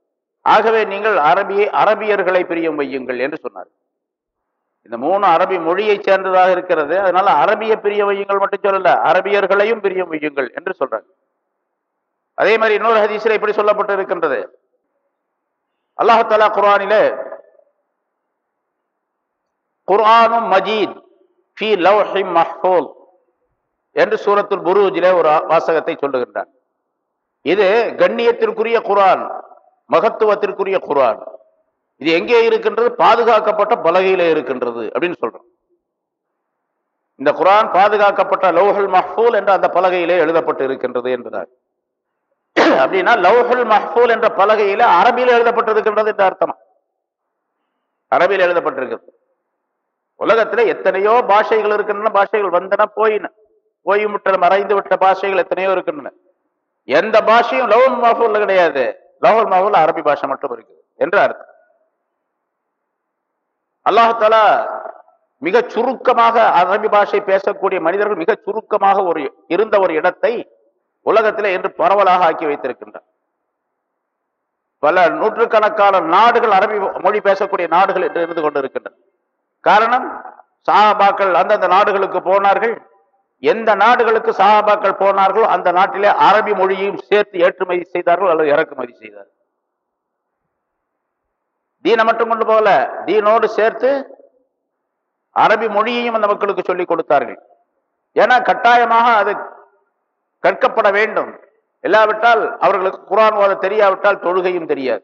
ஆகவே நீங்கள் அரபியை அரபியர்களை பிரியம் வையுங்கள் என்று சொன்னார். இந்த மூணு அரபி மொழியை சேர்ந்ததாக இருக்கிறது. அதனால அரபிய பிரிய வையுங்கள் மட்டும் சொல்லல அரபியர்களையும் பிரியம் வையுங்கள் என்று சொல்றாங்க. அதே மாதிரி இன்னொரு ஹதீஸில் இப்படி சொல்லப்பட்டு இருக்கின்றது அல்லாஹாலா குர்ஆனிலே குர்ஆனும் மஜீத் ஃபி லவ்ஹி மஹ்ஃபூல் என்று சூரத்துல் புரூஜிலே ஒரு வாசகத்தை சொல்லுகின்றான் இது கண்ணியத்திற்குரிய குரான் மகத்துவத்திற்குரிய குரான் இது எங்கே இருக்கின்றது? பாதுகாக்கப்பட்ட பலகையிலே இருக்கின்றது அப்படின்னு சொல்றோம். இந்த குரான் பாதுகாக்கப்பட்ட லௌஹுல் மஹூல் என்ற அந்த பலகையிலே எழுதப்பட்டு இருக்கின்றது என்பதால். அப்படின்னா லௌஹுல் மஹூல் என்ற பலகையில அரபியில் எழுதப்பட்டிருக்கின்றது என்ற அர்த்தம்? அரபியில் எழுதப்பட்டிருக்கிறது. உலகத்துல எத்தனையோ பாஷைகள் இருக்கின்றன பாஷைகள் வந்தன போயின. போய் விட்ட மறைந்து விட்ட பாஷைகள் எத்தனையோ இருக்கின்றன. எந்த பாஷையும் லவுல் மஹூல்ல கிடையாது. லவுல் மஹூல் அரபி பாஷை மட்டும் இருக்குது. என்று அர்த்தம். அல்லாஹால மிக சுருக்கமாக அரபி பாஷை பேசக்கூடிய மனிதர்கள் மிக சுருக்கமாக ஒரு இருந்த ஒரு இடத்தை உலகத்திலே என்று பரவலாக ஆக்கி வைத்திருக்கின்றார். பல நூற்றுக்கணக்கான நாடுகள் அரபி மொழி பேசக்கூடிய நாடுகள் என்று இருந்து கொண்டிருக்கின்றன. காரணம் சாபாக்கள் அந்தந்த நாடுகளுக்கு போனார்கள் எந்த நாடுகளுக்கு சஹாபாக்கள் போனார்களோ அந்த நாட்டிலே அரபி மொழியையும் சேர்த்து ஏற்றுமதி செய்தார்கள் அல்லது இறக்குமதி செய்தார்கள். தீனை மட்டும் கொண்டு போகல. தீனோடு சேர்த்து அரபி மொழியையும் அந்த மக்களுக்கு சொல்லிக் கொடுத்தார்கள். ஏன்னா கட்டாயமாக அது கற்கப்பட வேண்டும். இல்லாவிட்டால் அவர்களுக்கு குரான் ஓத தெரியாவிட்டால் தொழுகையும் தெரியாது.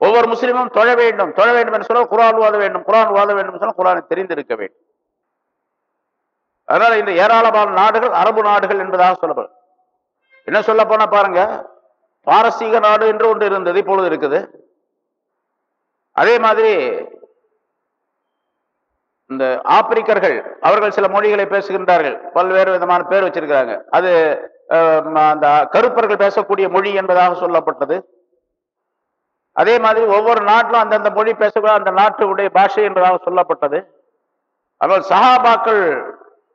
ஒவ்வொரு முஸ்லீமும் தொழ வேண்டும். தொழ வேண்டும் என்று சொன்னால் குரான் ஓத வேண்டும். குரான் ஓத வேண்டும் என்று சொன்னால் குரானை தெரிந்திருக்க வேண்டும். அதனால இந்த ஏராளமான நாடுகள் அரபு நாடுகள் என்பதாக சொல்லப்படும். என்ன சொல்ல போனா பாருங்க பாரசீக நாடு என்று ஒன்று இருந்தது இப்பொழுது இருக்குது. அதே மாதிரி இந்த ஆப்பிரிக்கர்கள் அவர்கள் சில மொழிகளை பேசுகின்றார்கள். பல்வேறு விதமான பேர் வச்சிருக்கிறாங்க. அது அந்த கருப்பர்கள் பேசக்கூடிய மொழி என்பதாக சொல்லப்பட்டது. அதே மாதிரி ஒவ்வொரு நாட்டிலும் அந்தந்த மொழி பேசக்கூடிய அந்த நாட்டுடைய பாஷை என்பதாக சொல்லப்பட்டது. ஆனால் சஹாபாக்கள்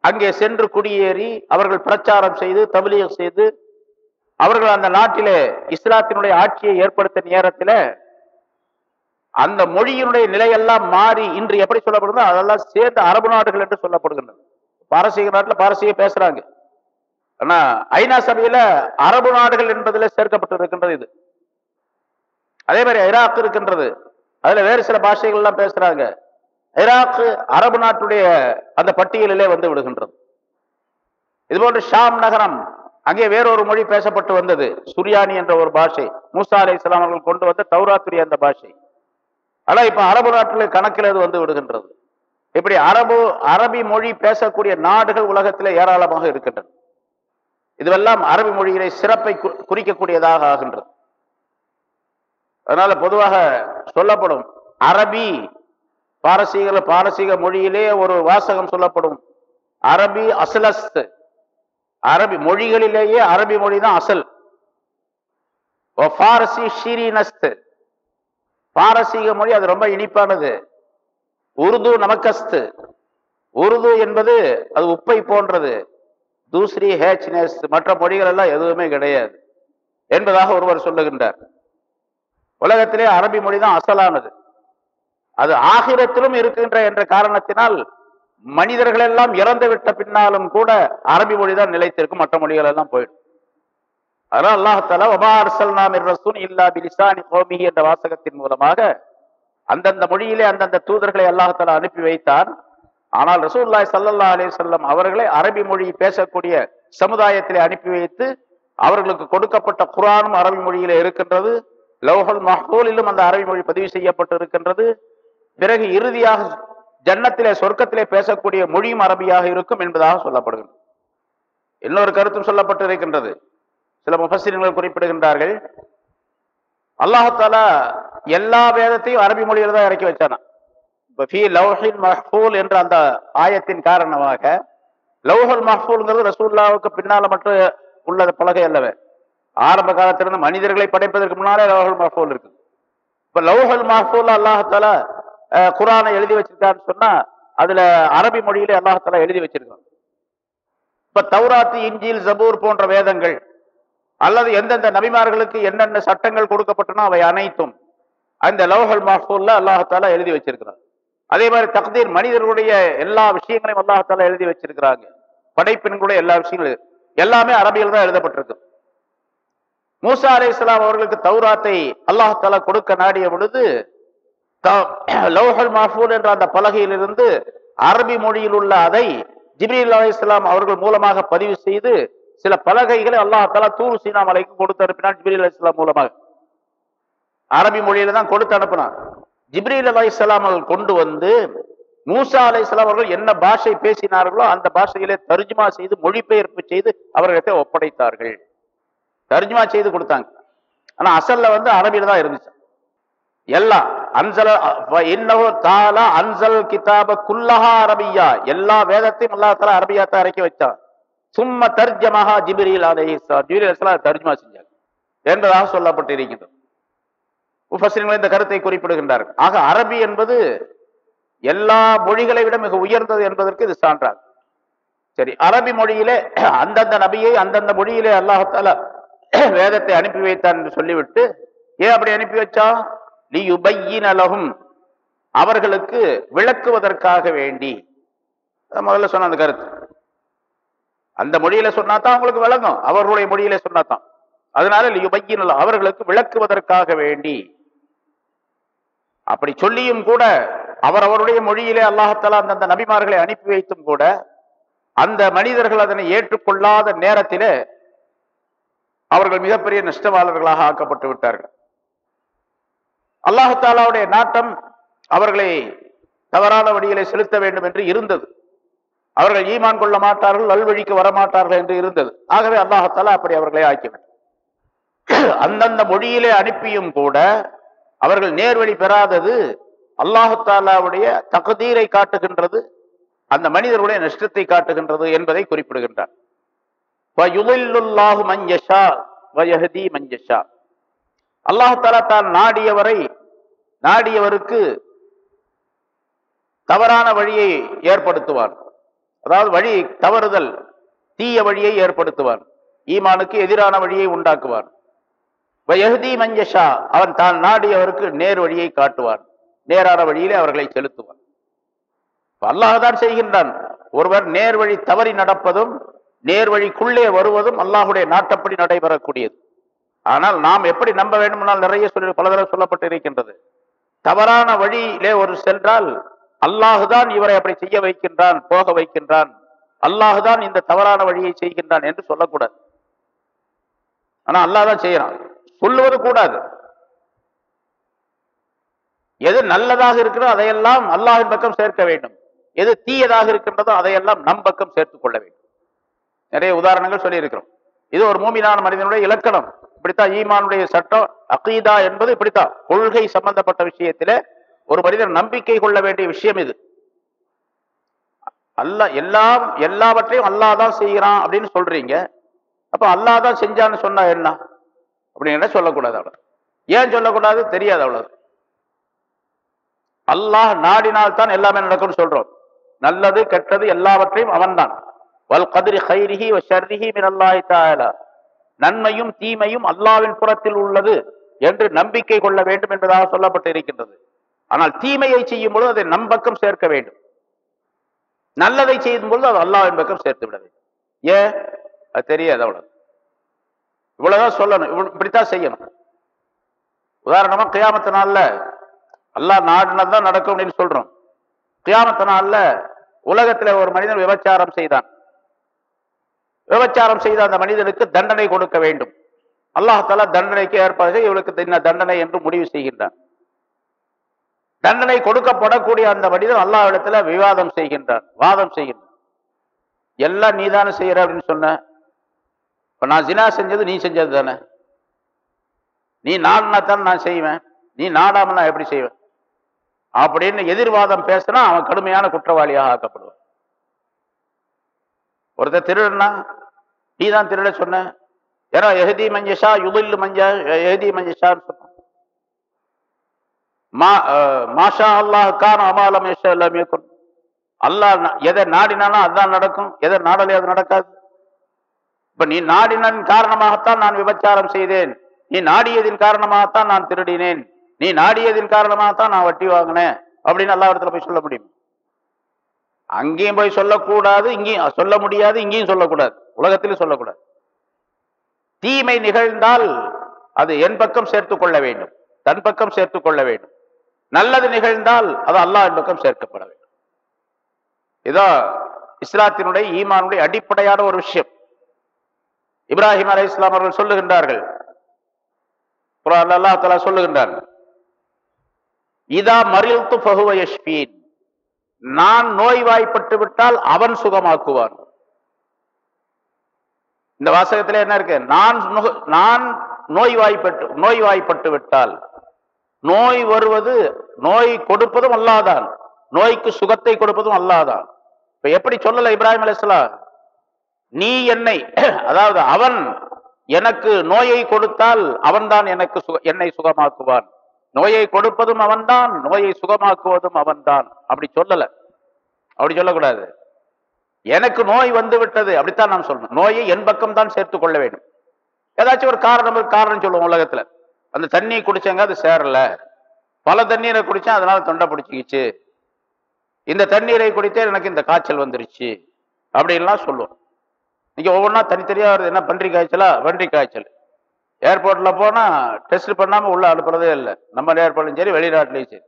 அங்கே சென்று குடியேறி அவர்கள் பிரச்சாரம் செய்து தமிழியம் செய்து அவர்கள் அந்த நாட்டிலே இஸ்லாத்தினுடைய ஆட்சியை ஏற்படுத்த நேரத்தில் அந்த மொழியினுடைய நிலையெல்லாம் மாறி இன்று எப்படி சொல்லப்படுதோ அதெல்லாம் சேர்ந்த அரபு நாடுகள் என்று சொல்லப்படுகின்றன. பாரசீக நாட்டில் பாரசீக பேசுறாங்க. ஆனா ஐநா சபையில அரபு நாடுகள் என்பதில் சேர்க்கப்பட்டு இருக்கின்றது இது. அதே மாதிரி ஈராக் இருக்கின்றது. அதுல வேறு சில பாஷைகள் எல்லாம் பேசுறாங்க. ஈராக் அரபு நாட்டுடைய அந்த பட்டியலிலே வந்து விடுகின்றது. இதுபோன்று ஷாம் நகரம் அங்கே வேறொரு மொழி பேசப்பட்டு வந்தது சுரியானி என்ற ஒரு பாஷை. மூசா அலை இஸ்லாம் அவர்கள் கொண்டு வந்த தௌராத்துரி அந்த பாஷை. ஆனால் இப்போ அரபு நாட்டில் கணக்கில் அது வந்து விடுகின்றது. இப்படி அரபு அரபி மொழி பேசக்கூடிய நாடுகள் உலகத்தில் ஏராளமாக இருக்கின்றன. இதுவெல்லாம் அரபி மொழியிலே சிறப்பை குறிக்கக்கூடியதாக ஆகின்றது. அதனால பொதுவாக சொல்லப்படும் அரபி பாரசீக பாரசீக மொழியிலே ஒரு வாசகம் சொல்லப்படும். அரபி அசலஸ்த் அரபி மொழிகளிலேயே அரபி மொழி தான் அசல். பாரசி ஷீரினஸ்த். பாரசீக மொழி அது ரொம்ப இனிப்பானது. உருது நமக்கஸ்து. உருது என்பது அது உப்பை போன்றது. தூஸ்ரி ஹேச்னஸ் மற்ற மொழிகள் எல்லாம் எதுவுமே கிடையாது. என்பதாக ஒருவர் சொல்லுகின்றார். உலகத்திலே அரபி மொழி தான் அசலானது. அது ஆகிரத்திலும் இருக்கின்ற என்ற காரணத்தினால் மனிதர்கள் எல்லாம் இறந்து விட்ட பின்னாலும் கூட அரபி மொழி தான் நிலைத்திருக்கும். மற்ற மொழிகள் எல்லாம் போயிடும். அதனால் அல்லாஹால ஒபார்சல் நாம் ரசூன் இல்லா பிலிசானி கோமி என்ற வாசகத்தின் மூலமாக அந்தந்த மொழியிலே அந்தந்த தூதர்களை அல்லாஹால அனுப்பி வைத்தார் ஆனால் ரசூல்லாய் சல்லல்லா அலி சொல்லம் அவர்களை அரபி மொழி பேசக்கூடிய சமுதாயத்திலே அனுப்பி வைத்து அவர்களுக்கு கொடுக்கப்பட்ட குரானும் அரபி மொழியிலே இருக்கின்றது. லௌஹல் மஹூலிலும் அந்த அரபி மொழி பதிவு செய்யப்பட்டு இருக்கின்றது பிறகு இறுதியாக ஜன்னத்திலே சொர்க்கத்திலே பேசக்கூடிய மொழியும் அரபியாக இருக்கும் என்பதாக சொல்லப்படுகிறது. இன்னொரு கருத்தும் சொல்லப்பட்டு இருக்கின்றது சில முபசிரியர்கள் குறிப்பிடுகின்றார்கள். அல்லாஹாலா எல்லா வேதத்தையும் அரபி மொழியில தான் இறக்கி வச்சானா? இப்ப மஹ்பூல் என்ற அந்த ஆயத்தின் காரணமாக லவ்ஹுல் மஹ்பூல்ங்கிறது ரசூல்லாவுக்கு பின்னால மட்டும் உள்ள பலகை அல்லவே. ஆரம்ப காலத்திலிருந்து மனிதர்களை படைப்பதற்கு முன்னாலே லவ்ஹுல் மஹ்பூல் இருக்கு இப்ப லவ்ஹுல் மஹ்பூல் அல்லாஹால குரானை எழுதி வச்சிருக்கான்னு சொன்னா அதுல அரபி மொழியிலே அல்லாஹால எழுதி வச்சிருக்கான். இப்ப தௌராத்தி இஞ்சில் ஜபூர் போன்ற வேதங்கள் அல்லது எந்தெந்த நபிமார்களுக்கு என்னென்ன சட்டங்கள் கொடுக்கப்பட்டனோ அவை அனைத்தும் அந்த லவஹல் மஹ்பூல்ல அல்லாஹால எழுதி வச்சிருக்கிறான். அதே மாதிரி தக்தீர் மனிதர்களுடைய எல்லா விஷயங்களையும் அல்லாஹால எழுதி வச்சிருக்கிறாங்க. படைப்பின்களுடைய எல்லா விஷயங்களும். எல்லாமே அரபியில் தான் எழுதப்பட்டிருக்கு. மூசா அலை இஸ்லாம் அவர்களுக்கு தௌராத்தை அல்லாஹால கொடுக்க நாடிய பொழுது [clears throat] லவ்ஹல் மஹூல் என்ற அந்த பலகையிலிருந்து அரபி மொழியில் உள்ள அதை ஜிப்ரீல் அலி இஸ்லாம் அவர்கள் மூலமாக பதிவு செய்து சில பலகைகளை அல்லாஹால தூர் சீனா மலைக்கு கொடுத்து அனுப்பினான் ஜிப்ரீல் அலி இஸ்லாம் மூலமாக. அரபி மொழியில தான் கொடுத்து அனுப்பினான். ஜிப்ரீல் அலி இஸ்லாம் அவர்கள் கொண்டு வந்து மூசா அலை இஸ்லாம் அவர்கள் என்ன பாஷை பேசினார்களோ அந்த பாஷையிலே தர்ஜுமா செய்து மொழிபெயர்ப்பு செய்து அவர்களிடத்தை ஒப்படைத்தார்கள். தர்ஜுமா செய்து கொடுத்தாங்க. ஆனா அசல்ல வந்து அரபியில தான் இருந்துச்சு. எல்லாம் அன்சல இன்னஹு தாலா அன்சல் கிதாப குல்லஹா அரபியா. எல்லா வேதத்தையும் அல்லா தலா அரபியா தான் இறக்கி வச்சான். சும்ம தர்ஜமஹா ஜிப்ரீல் அலைஹி தர்ஜமா செஞ்சார் அலைஹிஸ்ஸலாம் தர்ஜுமா என்பதாக சொல்லப்பட்டு இருக்கின்றது இந்த கருத்தை குறிப்பிடுகின்றார்கள். ஆக அரபி என்பது எல்லா மொழிகளை விட மிக உயர்ந்தது என்பதற்கு இது சான்றாகும். சரி அரபி மொழியிலே [clears throat] அந்தந்த நபியை அந்தந்த மொழியிலே அல்லாஹால வேதத்தை அனுப்பி வைத்தான் என்று சொல்லிவிட்டு ஏன் அப்படி அனுப்பி வச்சா லியுபையினலகும் அவர்களுக்கு விளக்குவதற்காக வேண்டி. முதல்ல சொன்ன அந்த கருத்து. அந்த மொழியில சொன்னாதான் அவங்களுக்கு விளங்கும். அவர்களுடைய மொழியில சொன்னாதான். அதனால லியுபையினல அவர்களுக்கு விளக்குவதற்காக வேண்டி. அப்படி சொல்லியும் கூட அவர் அவருடைய மொழியிலே அல்லாஹத்தாலா அந்தந்த நபிமார்களை அனுப்பி வைத்தும் கூட அந்த மனிதர்கள் அதனை ஏற்றுக்கொள்ளாத நேரத்திலே அவர்கள் மிகப்பெரிய நஷ்டவாளர்களாக ஆக்கப்பட்டு விட்டார்கள். அல்லாஹாலாவுடைய நாட்டம் அவர்களை தவறான வழிகளை செலுத்த வேண்டும் என்று இருந்தது. அவர்கள் ஈமான் கொள்ள மாட்டார்கள் நல்வழிக்கு வரமாட்டார்கள் என்று இருந்தது. ஆகவே அல்லாஹாலா அப்படி அவர்களை ஆக்கிவிட்டார் அந்தந்த மொழியிலே அனுப்பியும் கூட அவர்கள் நேர்வழி பெறாதது அல்லாஹாலாவுடைய தகுதீரை காட்டுகின்றது அந்த மனிதர்களுடைய நஷ்டத்தை காட்டுகின்றது என்பதை குறிப்பிடுகின்றார். அல்லாஹாலா தான் நாடியவரை நாடியவருக்கு தவறான வழியை ஏற்படுத்துவார் அதாவது வழி தவறுதல் தீய வழியை ஏற்படுத்துவார் ஈமானுக்கு எதிரான வழியை உண்டாக்குவார் வயகுதி மஞ்சஷா அவன் தான் நாடியவருக்கு நேர் வழியை காட்டுவார் நேரான வழியிலே அவர்களை செலுத்துவார் அல்லாஹ் செய்கின்றான். ஒருவர் நேர் வழி தவறி நடப்பதும் நேர் வழிக்குள்ளே வருவதும் அல்லாஹுடைய நாட்டப்படி நடைபெறக்கூடியது. ஆனால் நாம் எப்படி நம்ப வேண்டுமானால் நிறைய சொல்லி பல தடவை சொல்லப்பட்டு இருக்கின்றது. தவறான வழியிலே ஒரு சென்றால் அல்லாஹுதான் இவரை அப்படி செய்ய வைக்கின்றான் போக வைக்கின்றான். அல்லாஹுதான் இந்த தவறான வழியை செய்கின்றான் என்று சொல்லக்கூடாது. ஆனா அல்லாஹ் தான் செய்யறான். சொல்லுவது கூடாது. எது நல்லதாக இருக்கிறதோ அதையெல்லாம் அல்லாஹின் பக்கம் சேர்க்க வேண்டும். எது தீயதாக இருக்கின்றதோ அதையெல்லாம் நம் பக்கம் சேர்த்துக் கொள்ள வேண்டும். நிறைய உதாரணங்கள் சொல்லியிருக்கிறோம். இது ஒரு மூமினான மனிதனுடைய இலக்கணம். இப்படித்தான் ஈமானுடைய சட்டம் அகீதா என்பது இப்படித்தான். கொள்கை சம்பந்தப்பட்ட விஷயத்தில ஒரு மனிதன் நம்பிக்கை கொள்ள வேண்டிய விஷயம் இது. அல்ல எல்லாம் எல்லாவற்றையும் அல்லாஹ் தான் செய்கிறான் அப்படின்னு சொல்றீங்க. அப்ப அல்லாஹ் தான் செஞ்சான்னு சொன்னா என்ன? அப்படின்னு சொல்லக்கூடாது அவ்வளவு. ஏன் சொல்லக்கூடாது? தெரியாது அவ்வளவு. அல்லாஹ் நாடினால் தான் எல்லாமே நடக்கும்னு சொல்றோம். நல்லது கெட்டது எல்லாவற்றையும் அவன்தான். வல் கதிரி ஹைரிஹி வ ஷர்ரிஹி மின் தாயலா நன்மையும் தீமையும் அல்லாவின் புறத்தில் உள்ளது என்று நம்பிக்கை கொள்ள வேண்டும் என்பதாக சொல்லப்பட்டு இருக்கின்றது ஆனால் தீமையை செய்யும் பொழுது அதை நம்பக்கம் சேர்க்க வேண்டும். நல்லதை செய்யும் பொழுது அது அல்லாவின் பக்கம் சேர்த்து விட வேண்டும். ஏன் அது தெரியாது அவ்வளவு. இவ்வளவுதான் சொல்லணும். இவ்வளவு- இப்படித்தான் செய்யணும். உதாரணமா கியாமத்து நாள்ல அல்லாஹ் நாடுனது தான் நடக்கும் அப்படின்னு சொல்றோம். கியாமத்து நாள்ல உலகத்துல ஒரு மனிதன் விபச்சாரம் செய்தான். விபச்சாரம் செய்த அந்த மனிதனுக்கு தண்டனை கொடுக்க வேண்டும். அல்லாஹால தண்டனைக்கு ஏற்பாடு இவளுக்கு என்ன தண்டனை என்று முடிவு செய்கின்றான். தண்டனை கொடுக்கப்படக்கூடிய அந்த மனிதன் அல்லாஹ்விடத்துல விவாதம் செய்கின்றான் வாதம் செய்கின்றான். எல்லாம் நீ தானே செய்யற அப்படின்னு சொன்ன. இப்ப நான் ஜினா செஞ்சது நீ செஞ்சது தானே? நீ நாடினா தானே நான் செய்வேன் நீ நாடாம நான் எப்படி செய்வேன்? அப்படின்னு எதிர்வாதம் பேசினா அவன் கடுமையான குற்றவாளியாக ஆக்கப்படுவான். ஒருத்தர் திருடனா நீ தான் திருட சொன்ன. ஏன்னா எஹதி மஞ்சஷா யுதில்லு மஞ்சா எஹதி மஞ்சஷான்னு சொன்னான் மா மாஷா அல்லாஹ் கான் அமாலம் எல்லாமே இயக்கும் அல்லாஹ் எதை நாடினாலும் அதுதான் நடக்கும். எதை நாடலே அது நடக்காது. இப்ப நீ நாடினன் காரணமாகத்தான் நான் விபச்சாரம் செய்தேன். நீ நாடியதின் காரணமாகத்தான் நான் திருடினேன். நீ நாடியதின் காரணமாகத்தான் நான் வட்டி வாங்கினேன். அப்படின்னு எல்லா இடத்துல போய் சொல்ல முடியும்? அங்கேயும் போய் சொல்லக்கூடாது இங்கேயும் சொல்ல முடியாது இங்கேயும் சொல்லக்கூடாது. உலகத்திலும் சொல்லக்கூடாது. தீமை நிகழ்ந்தால் அது என் பக்கம் சேர்த்து கொள்ள வேண்டும். தன் பக்கம் சேர்த்து கொள்ள வேண்டும். நல்லது நிகழ்ந்தால் அது அல்லாஹ் பக்கம் சேர்க்கப்பட வேண்டும். இதான் இஸ்லாத்தினுடைய ஈமானுடைய அடிப்படையான ஒரு விஷயம். இப்ராஹிம் அலை இஸ்லாம் அவர்கள் சொல்லுகின்றார்கள். அல்லா தலா சொல்லுகின்றார்கள் இதா மறியல் ஃபஹுவ யஷ்பீன் நான் நோய்வாய்ப்பட்டு விட்டால் அவன் சுகமாக்குவான். இந்த வாசகத்துல என்ன இருக்கு? நான் நான் நோய்வாய்ப்பட்டு நோய்வாய்ப்பட்டு விட்டால் நோய் வருவது நோய் கொடுப்பதும் அல்லாதான். நோய்க்கு சுகத்தை கொடுப்பதும் அல்லாதான். இப்ப எப்படி சொல்லல இப்ராஹிம் அலைஹிஸ்ஸலாம் நீ என்னை [clears throat] அதாவது அவன் எனக்கு நோயை கொடுத்தால் அவன்தான் எனக்கு சுக என்னை சுகமாக்குவான். நோயை கொடுப்பதும் அவன்தான் நோயை சுகமாக்குவதும் அவன்தான். அப்படி சொல்லல. அப்படி சொல்லக்கூடாது. எனக்கு நோய் வந்து விட்டது அப்படித்தான் நாம் சொல்லணும். நோயை என் பக்கம் தான் சேர்த்து கொள்ள வேண்டும். ஏதாச்சும் ஒரு காரணம் காரணம் சொல்லுவோம் உலகத்துல. அந்த தண்ணி குடிச்சங்க அது சேரல. பல தண்ணீரை குடிச்சேன் அதனால தொண்டை பிடிச்சிக்கிச்சு. இந்த தண்ணீரை குடித்தே எனக்கு இந்த காய்ச்சல் வந்துருச்சு. அப்படின்லாம் சொல்லுவோம். இன்னைக்கு ஒவ்வொன்றா தனித்தனியா வருது. என்ன பன்றி காய்ச்சலா? பன்றி காய்ச்சல். ஏர்போர்ட்டில் போனால் டெஸ்ட் பண்ணாமல் உள்ளே அனுப்புறதே இல்லை. நம்ம ஏர்போர்ட்லையும் சரி வெளிநாட்டிலையும் சரி.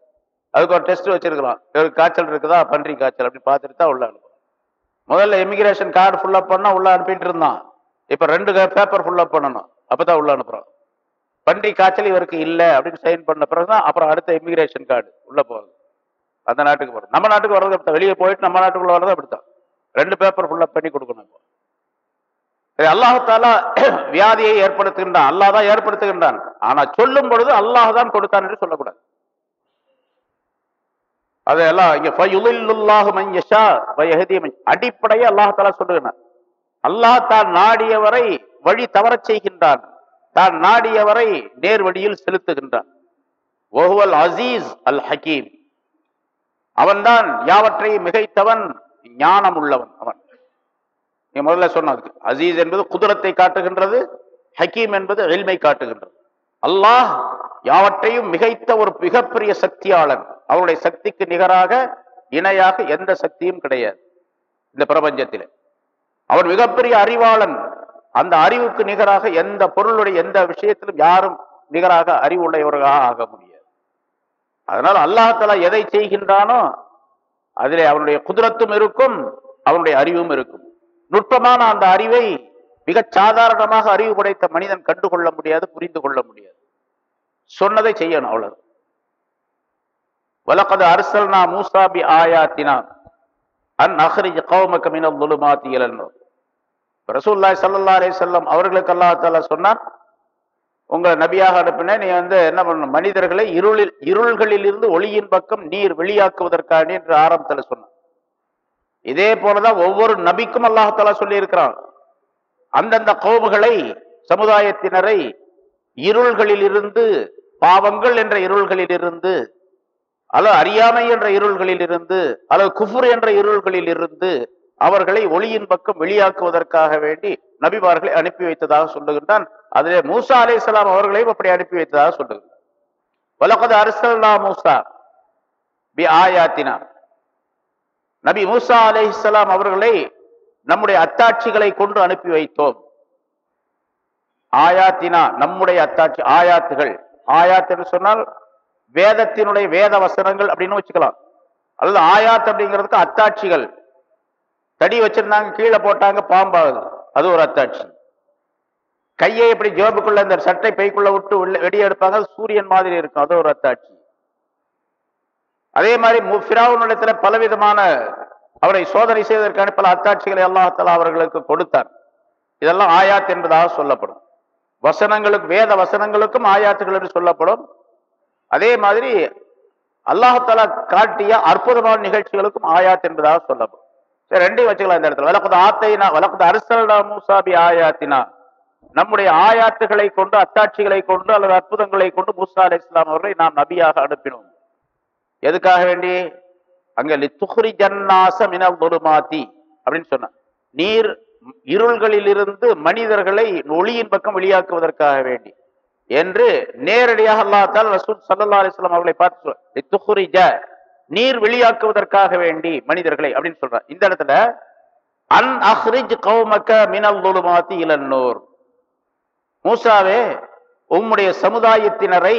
அதுக்கு ஒரு டெஸ்ட் வச்சுருக்கலாம் இவருக்கு காய்ச்சல் இருக்குதா? பன்றி காய்ச்சல் அப்படி பார்த்துட்டு தான் உள்ளே அனுப்புறோம். முதல்ல இமிகிரேஷன் கார்டு ஃபுல்லப் பண்ணால் உள்ளே அனுப்பிட்டு இருந்தான். இப்போ ரெண்டு பேப்பர் ஃபுல்லப் பண்ணணும். அப்போ தான் உள்ளே அனுப்புகிறோம் பன்றி காய்ச்சல் இவருக்கு இல்லை அப்படின்னு சைன் பண்ண பிறகு தான் அப்புறம் அடுத்த இமிகிரேஷன் கார்டு உள்ளே போகுது. அந்த நாட்டுக்கு போறது. நம்ம நாட்டுக்கு வர்றது அப்படி வெளியே போயிட்டு நம்ம நாட்டுக்குள்ளே வர்றது அப்படித்தான். ரெண்டு பேப்பர் ஃபுல்லப் பண்ணி கொடுக்கணும். இப்போ அல்லாஹாலா தாலா [clears throat] வியாதியை ஏற்படுத்துகின்றான் அல்லாஹ் தான் ஏற்படுத்துகின்றான். ஆனா சொல்லும் பொழுது அல்லாஹ் தான் கொடுத்தான் என்று சொல்லக்கூடாது. அதெல்லாம் இங்க அடிப்படையை அல்லாஹ் தஆலா சொல்லுகிறான் அல்லாஹ் தான் நாடியவரை வழி தவறச் செய்கின்றான். தான் நாடியவரை நேர் வழியில் செலுத்துகின்றான். ஒஹுவல் அசீஸ் அல் ஹக்கீம் அவன்தான் யாவற்றையும் மிகைத்தவன் ஞானம் உள்ளவன் அவன். நீ முதல்ல சொன்னதுக்கு அசீஸ் என்பது குதிரத்தை காட்டுகின்றது ஹக்கீம் என்பது எல்மை காட்டுகின்றது. அல்லாஹ் யாவற்றையும் மிகைத்த ஒரு மிகப்பெரிய சக்தியாளன். அவருடைய சக்திக்கு நிகராக இணையாக எந்த சக்தியும் கிடையாது இந்த பிரபஞ்சத்தில். அவன் மிகப்பெரிய அறிவாளன். அந்த அறிவுக்கு நிகராக எந்த பொருளுடைய எந்த விஷயத்திலும் யாரும் நிகராக அறிவுடையவர்களாக ஆக முடியாது. அதனால் அல்லாஹாலா எதை செய்கின்றானோ அதிலே அவனுடைய குதிரத்தும் இருக்கும் அவனுடைய அறிவும் இருக்கும். நுட்பமான அந்த அறிவை மிக சாதாரணமாக அறிவு படைத்த மனிதன் கண்டுகொள்ள முடியாது புரிந்து கொள்ள முடியாது. சொன்னதை செய்யணும் அவ்வளவு. வலக்கது அரசல்னா மூசாபி ஆயாத்தினா அன் அஹ்ரிஜ் கௌமக மினல் ظுலுமாத்தி இலன் நூர். ரசூலுல்லாஹி ஸல்லல்லாஹு அவர்களுக்கு அல்லாஹ் தஆலா சொன்னான் உங்களை நபியாக அனுப்பினேன் நீ வந்து என்ன பண்ணணும்? மனிதர்களை இருளில் இருள்களில் இருந்து ஒளியின் பக்கம் நீர் வெளியாக்குவதற்கான என்று ஆரம்பத்துல சொன்னான். இதே போலதான் ஒவ்வொரு நபிக்கும் அல்லாஹாலா சொல்லி இருக்கிறான் அந்தந்த கோபுகளை சமுதாயத்தினரை இருள்களில் இருந்து பாவங்கள் என்ற இருள்களில் இருந்து அல்லது அறியாமை என்ற இருள்களில் இருந்து அல்லது குஃபுர் என்ற இருள்களில் இருந்து அவர்களை ஒளியின் பக்கம் வெளியாக்குவதற்காக வேண்டி நபிமார்களை அனுப்பி வைத்ததாக சொல்லுகின்றான். அதிலே மூசா அலைஹிஸ்ஸலாம் அவர்களையும் அப்படி அனுப்பி வைத்ததாக சொல்லுகின்றான். வலகது அரசல்லா மூசா பி ஆயாத்தினா நபி மூசா அலைஹிஸ்ஸலாம் அவர்களை நம்முடைய அத்தாட்சிகளை கொண்டு அனுப்பி வைத்தோம். ஆயாத்தினா நம்முடைய அத்தாட்சி ஆயாத்துகள். ஆயாத் என்று சொன்னால் வேதத்தினுடைய வேத வசனங்கள் அப்படின்னு வச்சுக்கலாம். அல்லது ஆயாத் அப்படிங்கிறதுக்கு அத்தாட்சிகள். தடி வச்சிருந்தாங்க கீழே போட்டாங்க பாம்பாகுது அது ஒரு அத்தாட்சி. கையை இப்படி ஜோபுக்குள்ள இந்த சட்டை பைக்குள்ள விட்டு உள்ள வெடி எடுப்பாங்க அது சூரியன் மாதிரி இருக்கும் அது ஒரு அத்தாட்சி. அதே மாதிரி ஃபிராவுனிடத்துல பலவிதமான அவரை சோதனை செய்வதற்கான பல அத்தாட்சிகளை அல்லாஹால அவர்களுக்கு கொடுத்தார். இதெல்லாம் ஆயாத் என்பதாக சொல்லப்படும். வசனங்களுக்கு வேத வசனங்களுக்கும் ஆயாத்துகள் என்று சொல்லப்படும். அதே மாதிரி அல்லாஹாலா காட்டிய அற்புதமான நிகழ்ச்சிகளுக்கும் ஆயாத் என்பதாக சொல்லப்படும். சரி ரெண்டையும் வச்சுக்கலாம் இந்த இடத்துல. வழக்கது ஆத்தைனா வழக்கது அரசல்டா மூசாபி ஆயாத்தினா. நம்முடைய ஆயாத்துகளை கொண்டு அத்தாட்சிகளை கொண்டு அல்லது அற்புதங்களை கொண்டு மூசா அலி இஸ்லாம் அவர்களை நாம் நபியாக அனுப்பினோம். எதுக்காக வேண்டி? அங்கே லித்துஹ்ரி ஜன்னாச மினல் துலுமாத்தி அப்படின்னு சொன்ன நீர் இருள்களிலிருந்து மனிதர்களை ஒளியின் பக்கம் வெளியாக்குவதற்காக வேண்டி. என்று நேரடியாக அல்லாத்தால் ரசூல் சல்லா அலிஸ்லாம் அவர்களை பார்த்து லித்துஹ்ரிஜ நீர் வெளியாக்குவதற்காக வேண்டி மனிதர்களை அப்படின்னு சொல்ற இந்த இடத்துல அன் அஹ்ரிஜ் கௌமக்க மினல் துலுமாத்தி இளநூர் மூசாவே உம்முடைய சமுதாயத்தினரை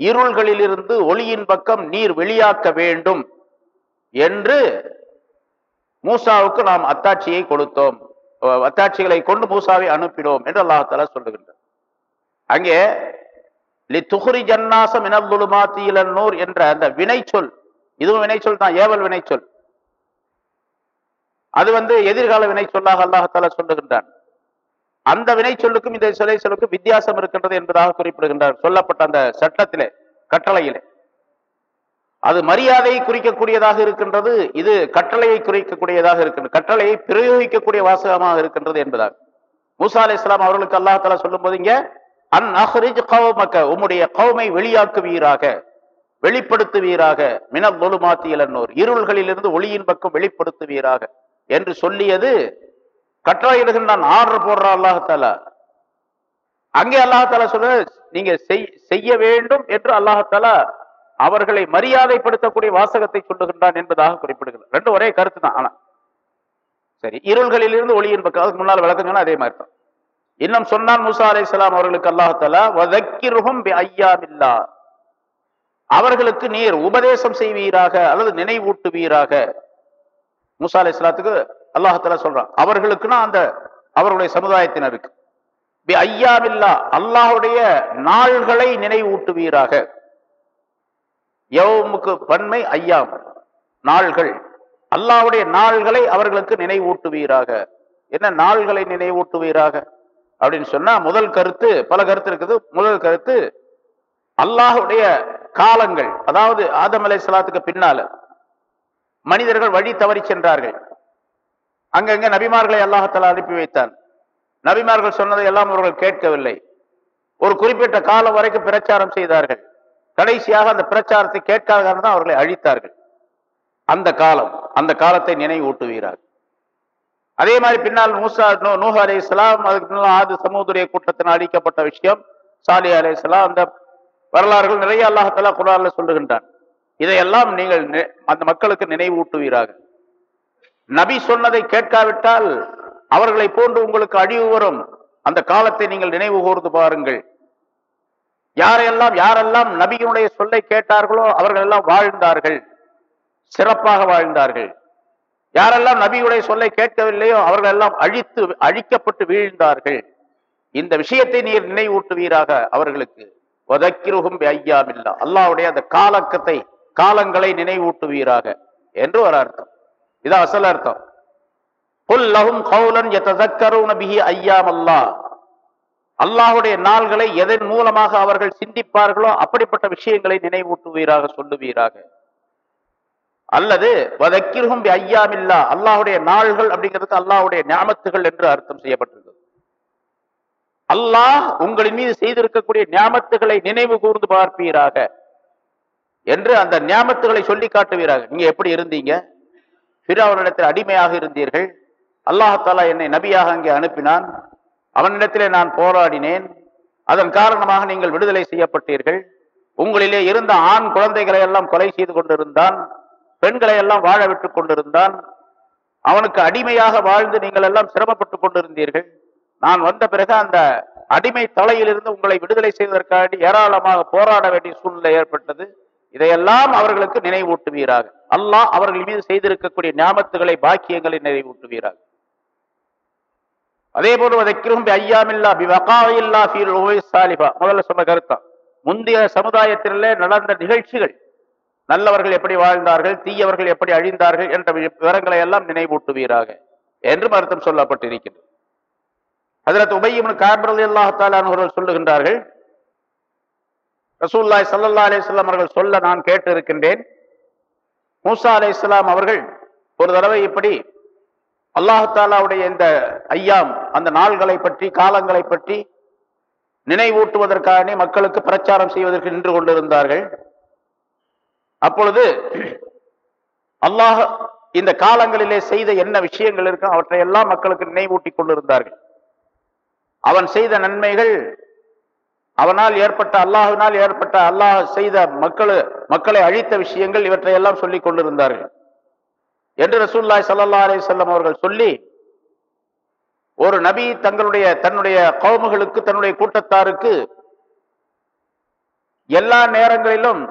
இருள்களிலிருந்து ஒளியின் பக்கம் நீர் வெளியாக்க வேண்டும் என்று மூசாவுக்கு நாம் அத்தாட்சியை கொடுத்தோம். அத்தாட்சிகளை கொண்டு மூசாவை அனுப்பினோம் என்று அல்லாஹால சொல்லுகின்றார் அங்கே லி ஜன்னாசம் இனல்லுலுமாத்தியிலன்னூர் என்ற அந்த வினைச்சொல் இதுவும் வினைச்சொல் தான் ஏவல் வினைச்சொல். அது வந்து எதிர்கால வினைச்சொல்லாக அல்லாஹால சொல்லுகின்றான். அந்த வினை சொல்லுக்கும் இந்த சிலை சொல்லுக்கும் வித்தியாசம் இருக்கின்றது என்பதாக குறிப்பிடுகின்றார். சொல்லப்பட்ட அந்த சட்டத்திலே கட்டளையிலே. அது மரியாதையை குறிக்கக்கூடியதாக இருக்கின்றது இது கட்டளையை குறிக்கக்கூடியதாக இருக்கின்றது கட்டளையை பிரயோகிக்கக்கூடிய வாசகமாக இருக்கின்றது என்பதாக மூசா அலி இஸ்லாம் அவர்களுக்கு அல்லாஹால சொல்லும் போது இங்க அன் அஹ்ரிஜ் கவுமக்க உம்முடைய கவுமை வெளியாக்குவீராக வெளிப்படுத்துவீராக மினல் தொழுமாத்தி இளநூர் இருள்களிலிருந்து ஒளியின் பக்கம் வெளிப்படுத்துவீராக என்று சொல்லியது கட்டளையிடுகின்றான் ஆர்டர் போடுற அல்லாஹால. அங்கே அல்லாஹால சொல்ற நீங்க செய்ய வேண்டும் என்று அல்லாஹால அவர்களை மரியாதைப்படுத்தக்கூடிய வாசகத்தை சொல்லுகின்றான் என்பதாக குறிப்பிடுகிறார் ரெண்டு ஒரே கருத்து தான் ஆனா. சரி இருள்களிலிருந்து ஒளியின் பக்கம் அதுக்கு முன்னால் விளக்கங்கன்னா அதே மாதிரி தான். இன்னும் சொன்னான் முசா அலை சலாம் அவர்களுக்கு அல்லாஹால அவர்களுக்கு நீர் உபதேசம் செய்வீராக அல்லது நினைவூட்டுவீராக. முசா அலை சலாத்துக்கு அல்லாஹால சொல்றான். அவர்களுக்குன்னா அந்த அவர்களுடைய சமுதாயத்தினருக்கு. ஐயாமில்லா அல்லாஹுடைய நாள்களை நினைவூட்டுவீராக. யவுமுக்கு பன்மை ஐயாம். நாள்கள். அல்லாவுடைய நாள்களை அவர்களுக்கு நினைவூட்டுவீராக. என்ன நாள்களை நினைவூட்டுவீராக? அப்படின்னு சொன்னா முதல் கருத்து பல கருத்து இருக்குது. முதல் கருத்து அல்லாஹுடைய காலங்கள். அதாவது ஆதம் அலை சலாத்துக்கு பின்னால மனிதர்கள் வழி தவறி சென்றார்கள். அங்கங்க நபிமார்களை அல்லாஹத்தால அனுப்பி வைத்தான். நபிமார்கள் சொன்னதை எல்லாம் அவர்கள் கேட்கவில்லை. ஒரு குறிப்பிட்ட காலம் வரைக்கும் பிரச்சாரம் செய்தார்கள். கடைசியாக அந்த பிரச்சாரத்தை கேட்காத தான் அவர்களை அழித்தார்கள். அந்த காலம் அந்த காலத்தை நினைவூட்டுவீரார் அதே மாதிரி பின்னால் மூசா நூஹ அலி இஸ்லாம் அதுக்கு முன்னால் ஆது சமூதுரிய கூட்டத்தினால் அழிக்கப்பட்ட விஷயம் சாலி அலி இஸ்லாம் அந்த வரலாறுகள் நிறைய அல்லாஹாலா குரான்ல சொல்லுகின்றான். இதையெல்லாம் நீங்கள் அந்த மக்களுக்கு நினைவூட்டுவீராக. நபி சொன்னதை கேட்காவிட்டால் அவர்களை போன்று உங்களுக்கு அழிவு வரும். அந்த காலத்தை நீங்கள் நினைவு கூர்ந்து பாருங்கள். யாரெல்லாம் யாரெல்லாம் நபியினுடைய சொல்லை கேட்டார்களோ அவர்கள் எல்லாம் வாழ்ந்தார்கள். சிறப்பாக வாழ்ந்தார்கள். யாரெல்லாம் நபியுடைய சொல்லை கேட்கவில்லையோ அவர்கள் எல்லாம் அழித்து அழிக்கப்பட்டு வீழ்ந்தார்கள். இந்த விஷயத்தை நீர் நினைவூட்டுவீராக அவர்களுக்கு. ஒதக்கிருகும் ஐயாமில்லா அல்லாவுடைய அந்த காலக்கத்தை காலங்களை நினைவூட்டுவீராக. என்று ஒரு அர்த்தம். இதான் அசல் அர்த்தம். புல் லஹும் கௌலன் யதக்கருன பிஹி ஐயாம் அல்லாஹ். அல்லாஹுடைய நாள்களை எதன் மூலமாக அவர்கள் சிந்திப்பார்களோ அப்படிப்பட்ட விஷயங்களை நினைவூட்டுவீராக சொல்லுவீராக. அல்லது வதக்கிருகும் ஐயாமில்லா அல்லாஹுடைய நாள்கள் அப்படிங்கிறதுக்கு அல்லாஹுடைய ஞாபத்துகள் என்று அர்த்தம் செய்யப்பட்டிருக்கிறது அல்லாஹ் உங்களின் மீது செய்திருக்கக்கூடிய ஞாபத்துகளை நினைவு கூர்ந்து பார்ப்பீராக. என்று அந்த ஞாபத்துகளை சொல்லி காட்டுவீராக. நீங்க எப்படி இருந்தீங்க? பிறவனிடத்தில் அடிமையாக இருந்தீர்கள். அல்லாஹாலா என்னை நபியாக அங்கே அனுப்பினான். அவனிடத்திலே நான் போராடினேன். அதன் காரணமாக நீங்கள் விடுதலை செய்யப்பட்டீர்கள். உங்களிலே இருந்த ஆண் குழந்தைகளை எல்லாம் கொலை செய்து கொண்டிருந்தான். பெண்களை எல்லாம் வாழ விட்டு கொண்டிருந்தான். அவனுக்கு அடிமையாக வாழ்ந்து நீங்கள் எல்லாம் சிரமப்பட்டு கொண்டிருந்தீர்கள். நான் வந்த பிறகு அந்த அடிமை தலையிலிருந்து உங்களை விடுதலை செய்வதற்காக ஏராளமாக போராட வேண்டிய சூழ்நிலை ஏற்பட்டது. இதையெல்லாம் அவர்களுக்கு நினைவூட்டுவீராக. அல்லாஹ் அவர்கள் மீது செய்திருக்கக்கூடிய ஞாபகத்துகளை பாக்கியங்களை நிறைவூட்டுவீராக. அதே போல வதைக்கிரும் ஐயாமில்லா பிவகாயில்லா ஃபீல் சாலிபா முதல்ல சொன்ன கருத்தா. முந்தைய சமுதாயத்திலே நடந்த நிகழ்ச்சிகள் நல்லவர்கள் எப்படி வாழ்ந்தார்கள் தீயவர்கள் எப்படி அழிந்தார்கள் என்ற விவரங்களை எல்லாம் நினைவூட்டுவீராக என்று அர்த்தம் சொல்லப்பட்டிருக்கிறது அதில் உபையும் காபிரல் அல்லாஹாலானவர்கள் சொல்லுகின்றார்கள் ரசூல்லாய் சல்லா அலிஸ்லாம் அவர்கள் சொல்ல நான் கேட்டு இருக்கின்றேன் மூசா அலை இஸ்லாம் அவர்கள் ஒரு தடவை இப்படி அல்லாஹாலாவுடைய இந்த ஐயாம் அந்த நாள்களை பற்றி காலங்களை பற்றி நினைவூட்டுவதற்காக மக்களுக்கு பிரச்சாரம் செய்வதற்கு நின்று கொண்டிருந்தார்கள். அப்பொழுது அல்லாஹ் இந்த காலங்களிலே செய்த என்ன விஷயங்கள் இருக்கும் அவற்றை எல்லாம் மக்களுக்கு நினைவூட்டி கொண்டிருந்தார்கள். அவன் செய்த நன்மைகள் அவனால் ஏற்பட்ட அல்லாஹினால் ஏற்பட்ட அல்லாஹ் செய்த மக்கள் மக்களை அழித்த விஷயங்கள் இவற்றை எல்லாம் சொல்லி கொண்டிருந்தார்கள். என்று ரசூல்லாய் சல்லா அலி செல்லம் அவர்கள் சொல்லி ஒரு நபி தங்களுடைய தன்னுடைய கவுமுகளுக்கு தன்னுடைய கூட்டத்தாருக்கு எல்லா நேரங்களிலும்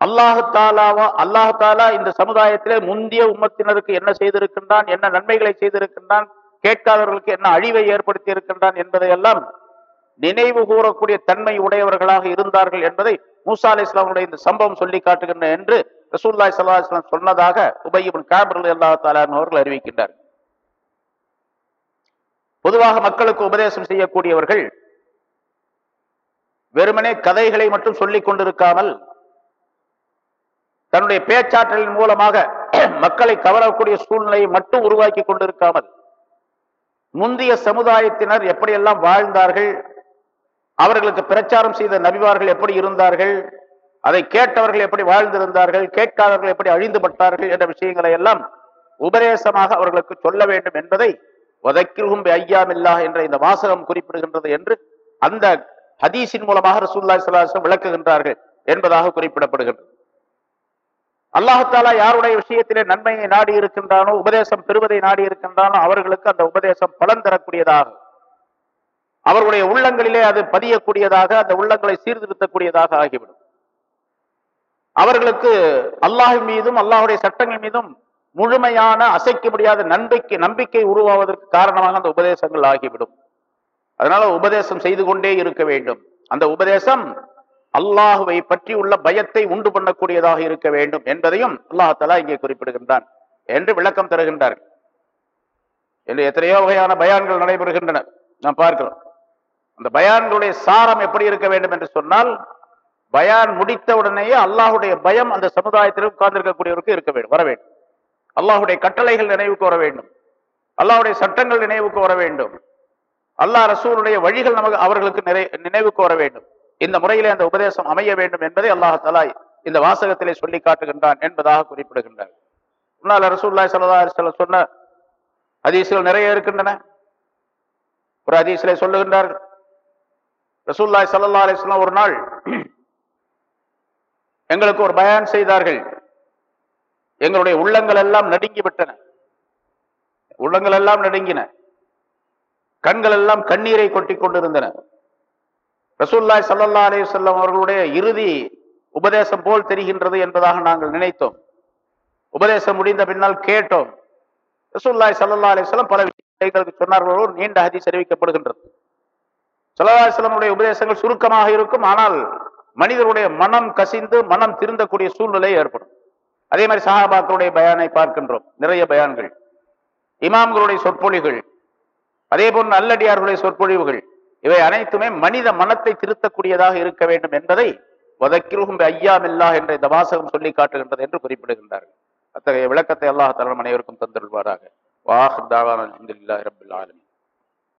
அல்லாஹு தாலாவா அல்லாஹு தாலா இந்த சமுதாயத்திலே முந்திய உம்மத்தினருக்கு என்ன செய்திருக்கின்றான் என்ன நன்மைகளை செய்திருக்கின்றான் கேட்காதவர்களுக்கு என்ன அழிவை ஏற்படுத்தி இருக்கின்றான் என்பதையெல்லாம் நினைவு கூறக்கூடிய தன்மை உடையவர்களாக இருந்தார்கள் என்பதை மூசா அலி இஸ்லாமுடைய இந்த சம்பவம் சொல்லி காட்டுகின்றன என்று ரசூல்லாய் சல்லா இஸ்லாம் சொன்னதாக உபயிபின் காபர் அல்லா தாலான் அவர்கள் அறிவிக்கின்றார். பொதுவாக மக்களுக்கு உபதேசம் செய்யக்கூடியவர்கள் வெறுமனே கதைகளை மட்டும் சொல்லிக் கொண்டிருக்காமல் தன்னுடைய பேச்சாற்றலின் மூலமாக மக்களை கவரக்கூடிய சூழ்நிலையை மட்டும் உருவாக்கி கொண்டிருக்காமல் முந்தைய சமுதாயத்தினர் எப்படியெல்லாம் வாழ்ந்தார்கள் அவர்களுக்கு பிரச்சாரம் செய்த நபிவார்கள் எப்படி இருந்தார்கள்? அதை கேட்டவர்கள் எப்படி வாழ்ந்திருந்தார்கள்? கேட்காதவர்கள் எப்படி அழிந்துபட்டார்கள் என்ற விஷயங்களை எல்லாம் உபதேசமாக அவர்களுக்கு சொல்ல வேண்டும் என்பதை உதைக்கிருகும் ஐயாமில்லா என்ற இந்த வாசகம் குறிப்பிடுகின்றது என்று அந்த ஹதீஸின் மூலமாக ரசூல்லா சலாசம் விளக்குகின்றார்கள் என்பதாக குறிப்பிடப்படுகின்றது. அல்லாஹாலா யாருடைய விஷயத்திலே நன்மையை நாடி இருக்கின்றானோ உபதேசம் பெறுவதை நாடி இருக்கின்றானோ அவர்களுக்கு அந்த உபதேசம் பலன் தரக்கூடியதாக அவர்களுடைய உள்ளங்களிலே அது பதியக்கூடியதாக அந்த உள்ளங்களை சீர்திருத்தக்கூடியதாக ஆகிவிடும். அவர்களுக்கு அல்லாஹ் மீதும் அல்லாஹுடைய சட்டங்கள் மீதும் முழுமையான அசைக்க முடியாத நம்பிக்கை நம்பிக்கை உருவாவதற்கு காரணமாக அந்த உபதேசங்கள் ஆகிவிடும். அதனால உபதேசம் செய்து கொண்டே இருக்க வேண்டும். அந்த உபதேசம் அல்லாஹுவை பற்றி உள்ள பயத்தை உண்டு பண்ணக்கூடியதாக இருக்க வேண்டும் என்பதையும் அல்லாஹலா இங்கே குறிப்பிடுகின்றான் என்று விளக்கம் தருகின்றார் என்று எத்தனையோ வகையான பயான்கள் நடைபெறுகின்றன. நாம் பார்க்கிறோம். அந்த பயான்களுடைய சாரம் எப்படி இருக்க வேண்டும் என்று சொன்னால் பயான் முடித்த உடனேயே அல்லாஹுடைய பயம் அந்த சமுதாயத்தில் உட்கார்ந்திருக்கக்கூடியவருக்கு இருக்க வேண்டும் வர வேண்டும். அல்லாஹுடைய கட்டளைகள் நினைவுக்கு வர வேண்டும். அல்லாஹுடைய சட்டங்கள் நினைவுக்கு வர வேண்டும். அல்லாஹ் ரசூலுடைய வழிகள் நமக்கு அவர்களுக்கு நிறை நினைவுக்கு வர வேண்டும். இந்த முறையிலே அந்த உபதேசம் அமைய வேண்டும் என்பதை அல்லாஹலா இந்த வாசகத்திலே சொல்லி காட்டுகின்றான் என்பதாக குறிப்பிடுகின்றார். முன்னால் ரசூல்லாய் சல்லா அலிஸ்ல சொன்ன அதிசல் நிறைய இருக்கின்றன. ஒரு அதிசலை சொல்லுகின்றார்கள். ரசூல்லாய் சல்லா அலிஸ்லாம் ஒரு நாள் எங்களுக்கு ஒரு பயான் செய்தார்கள். எங்களுடைய உள்ளங்கள் எல்லாம் நடுங்கி விட்டன உள்ளங்கள் எல்லாம் நடுங்கின. கண்கள் எல்லாம் கண்ணீரை கொட்டி கொண்டிருந்தன. ரசூல்லாய் சல்லா அலி சொல்லம் அவர்களுடைய இறுதி உபதேசம் போல் தெரிகின்றது என்பதாக நாங்கள் நினைத்தோம். உபதேசம் முடிந்த பின்னால் கேட்டோம். ரசூல்லாய் சல்லா அலிஸ்லாம் பல விஷயங்களுக்கு சொன்னார்களோ. நீண்ட ஹதீஸ் அறிவிக்கப்படுகின்றது. சலதாசலமுடைய உபதேசங்கள் சுருக்கமாக இருக்கும். ஆனால் மனிதருடைய மனம் கசிந்து மனம் திருந்தக்கூடிய சூழ்நிலை ஏற்படும். அதே மாதிரி சஹாபாக்களுடைய பயானை பார்க்கின்றோம். நிறைய பயான்கள். இமாம்களுடைய சொற்பொழிகள். அதே போன்று நல்லடியார்களுடைய சொற்பொழிவுகள். இவை அனைத்துமே மனித மனத்தை திருத்தக்கூடியதாக இருக்க வேண்டும் என்பதை வதக்கிருகும் ஐயாமில்லா என்ற இந்த வாசகம் சொல்லி காட்டுகின்றது என்று குறிப்பிடுகின்றார்கள். அத்தகைய விளக்கத்தை அல்லாஹ் தலம் அனைவருக்கும் தந்திருவாராக வாஹ் தாவான ரபில் ஆலமி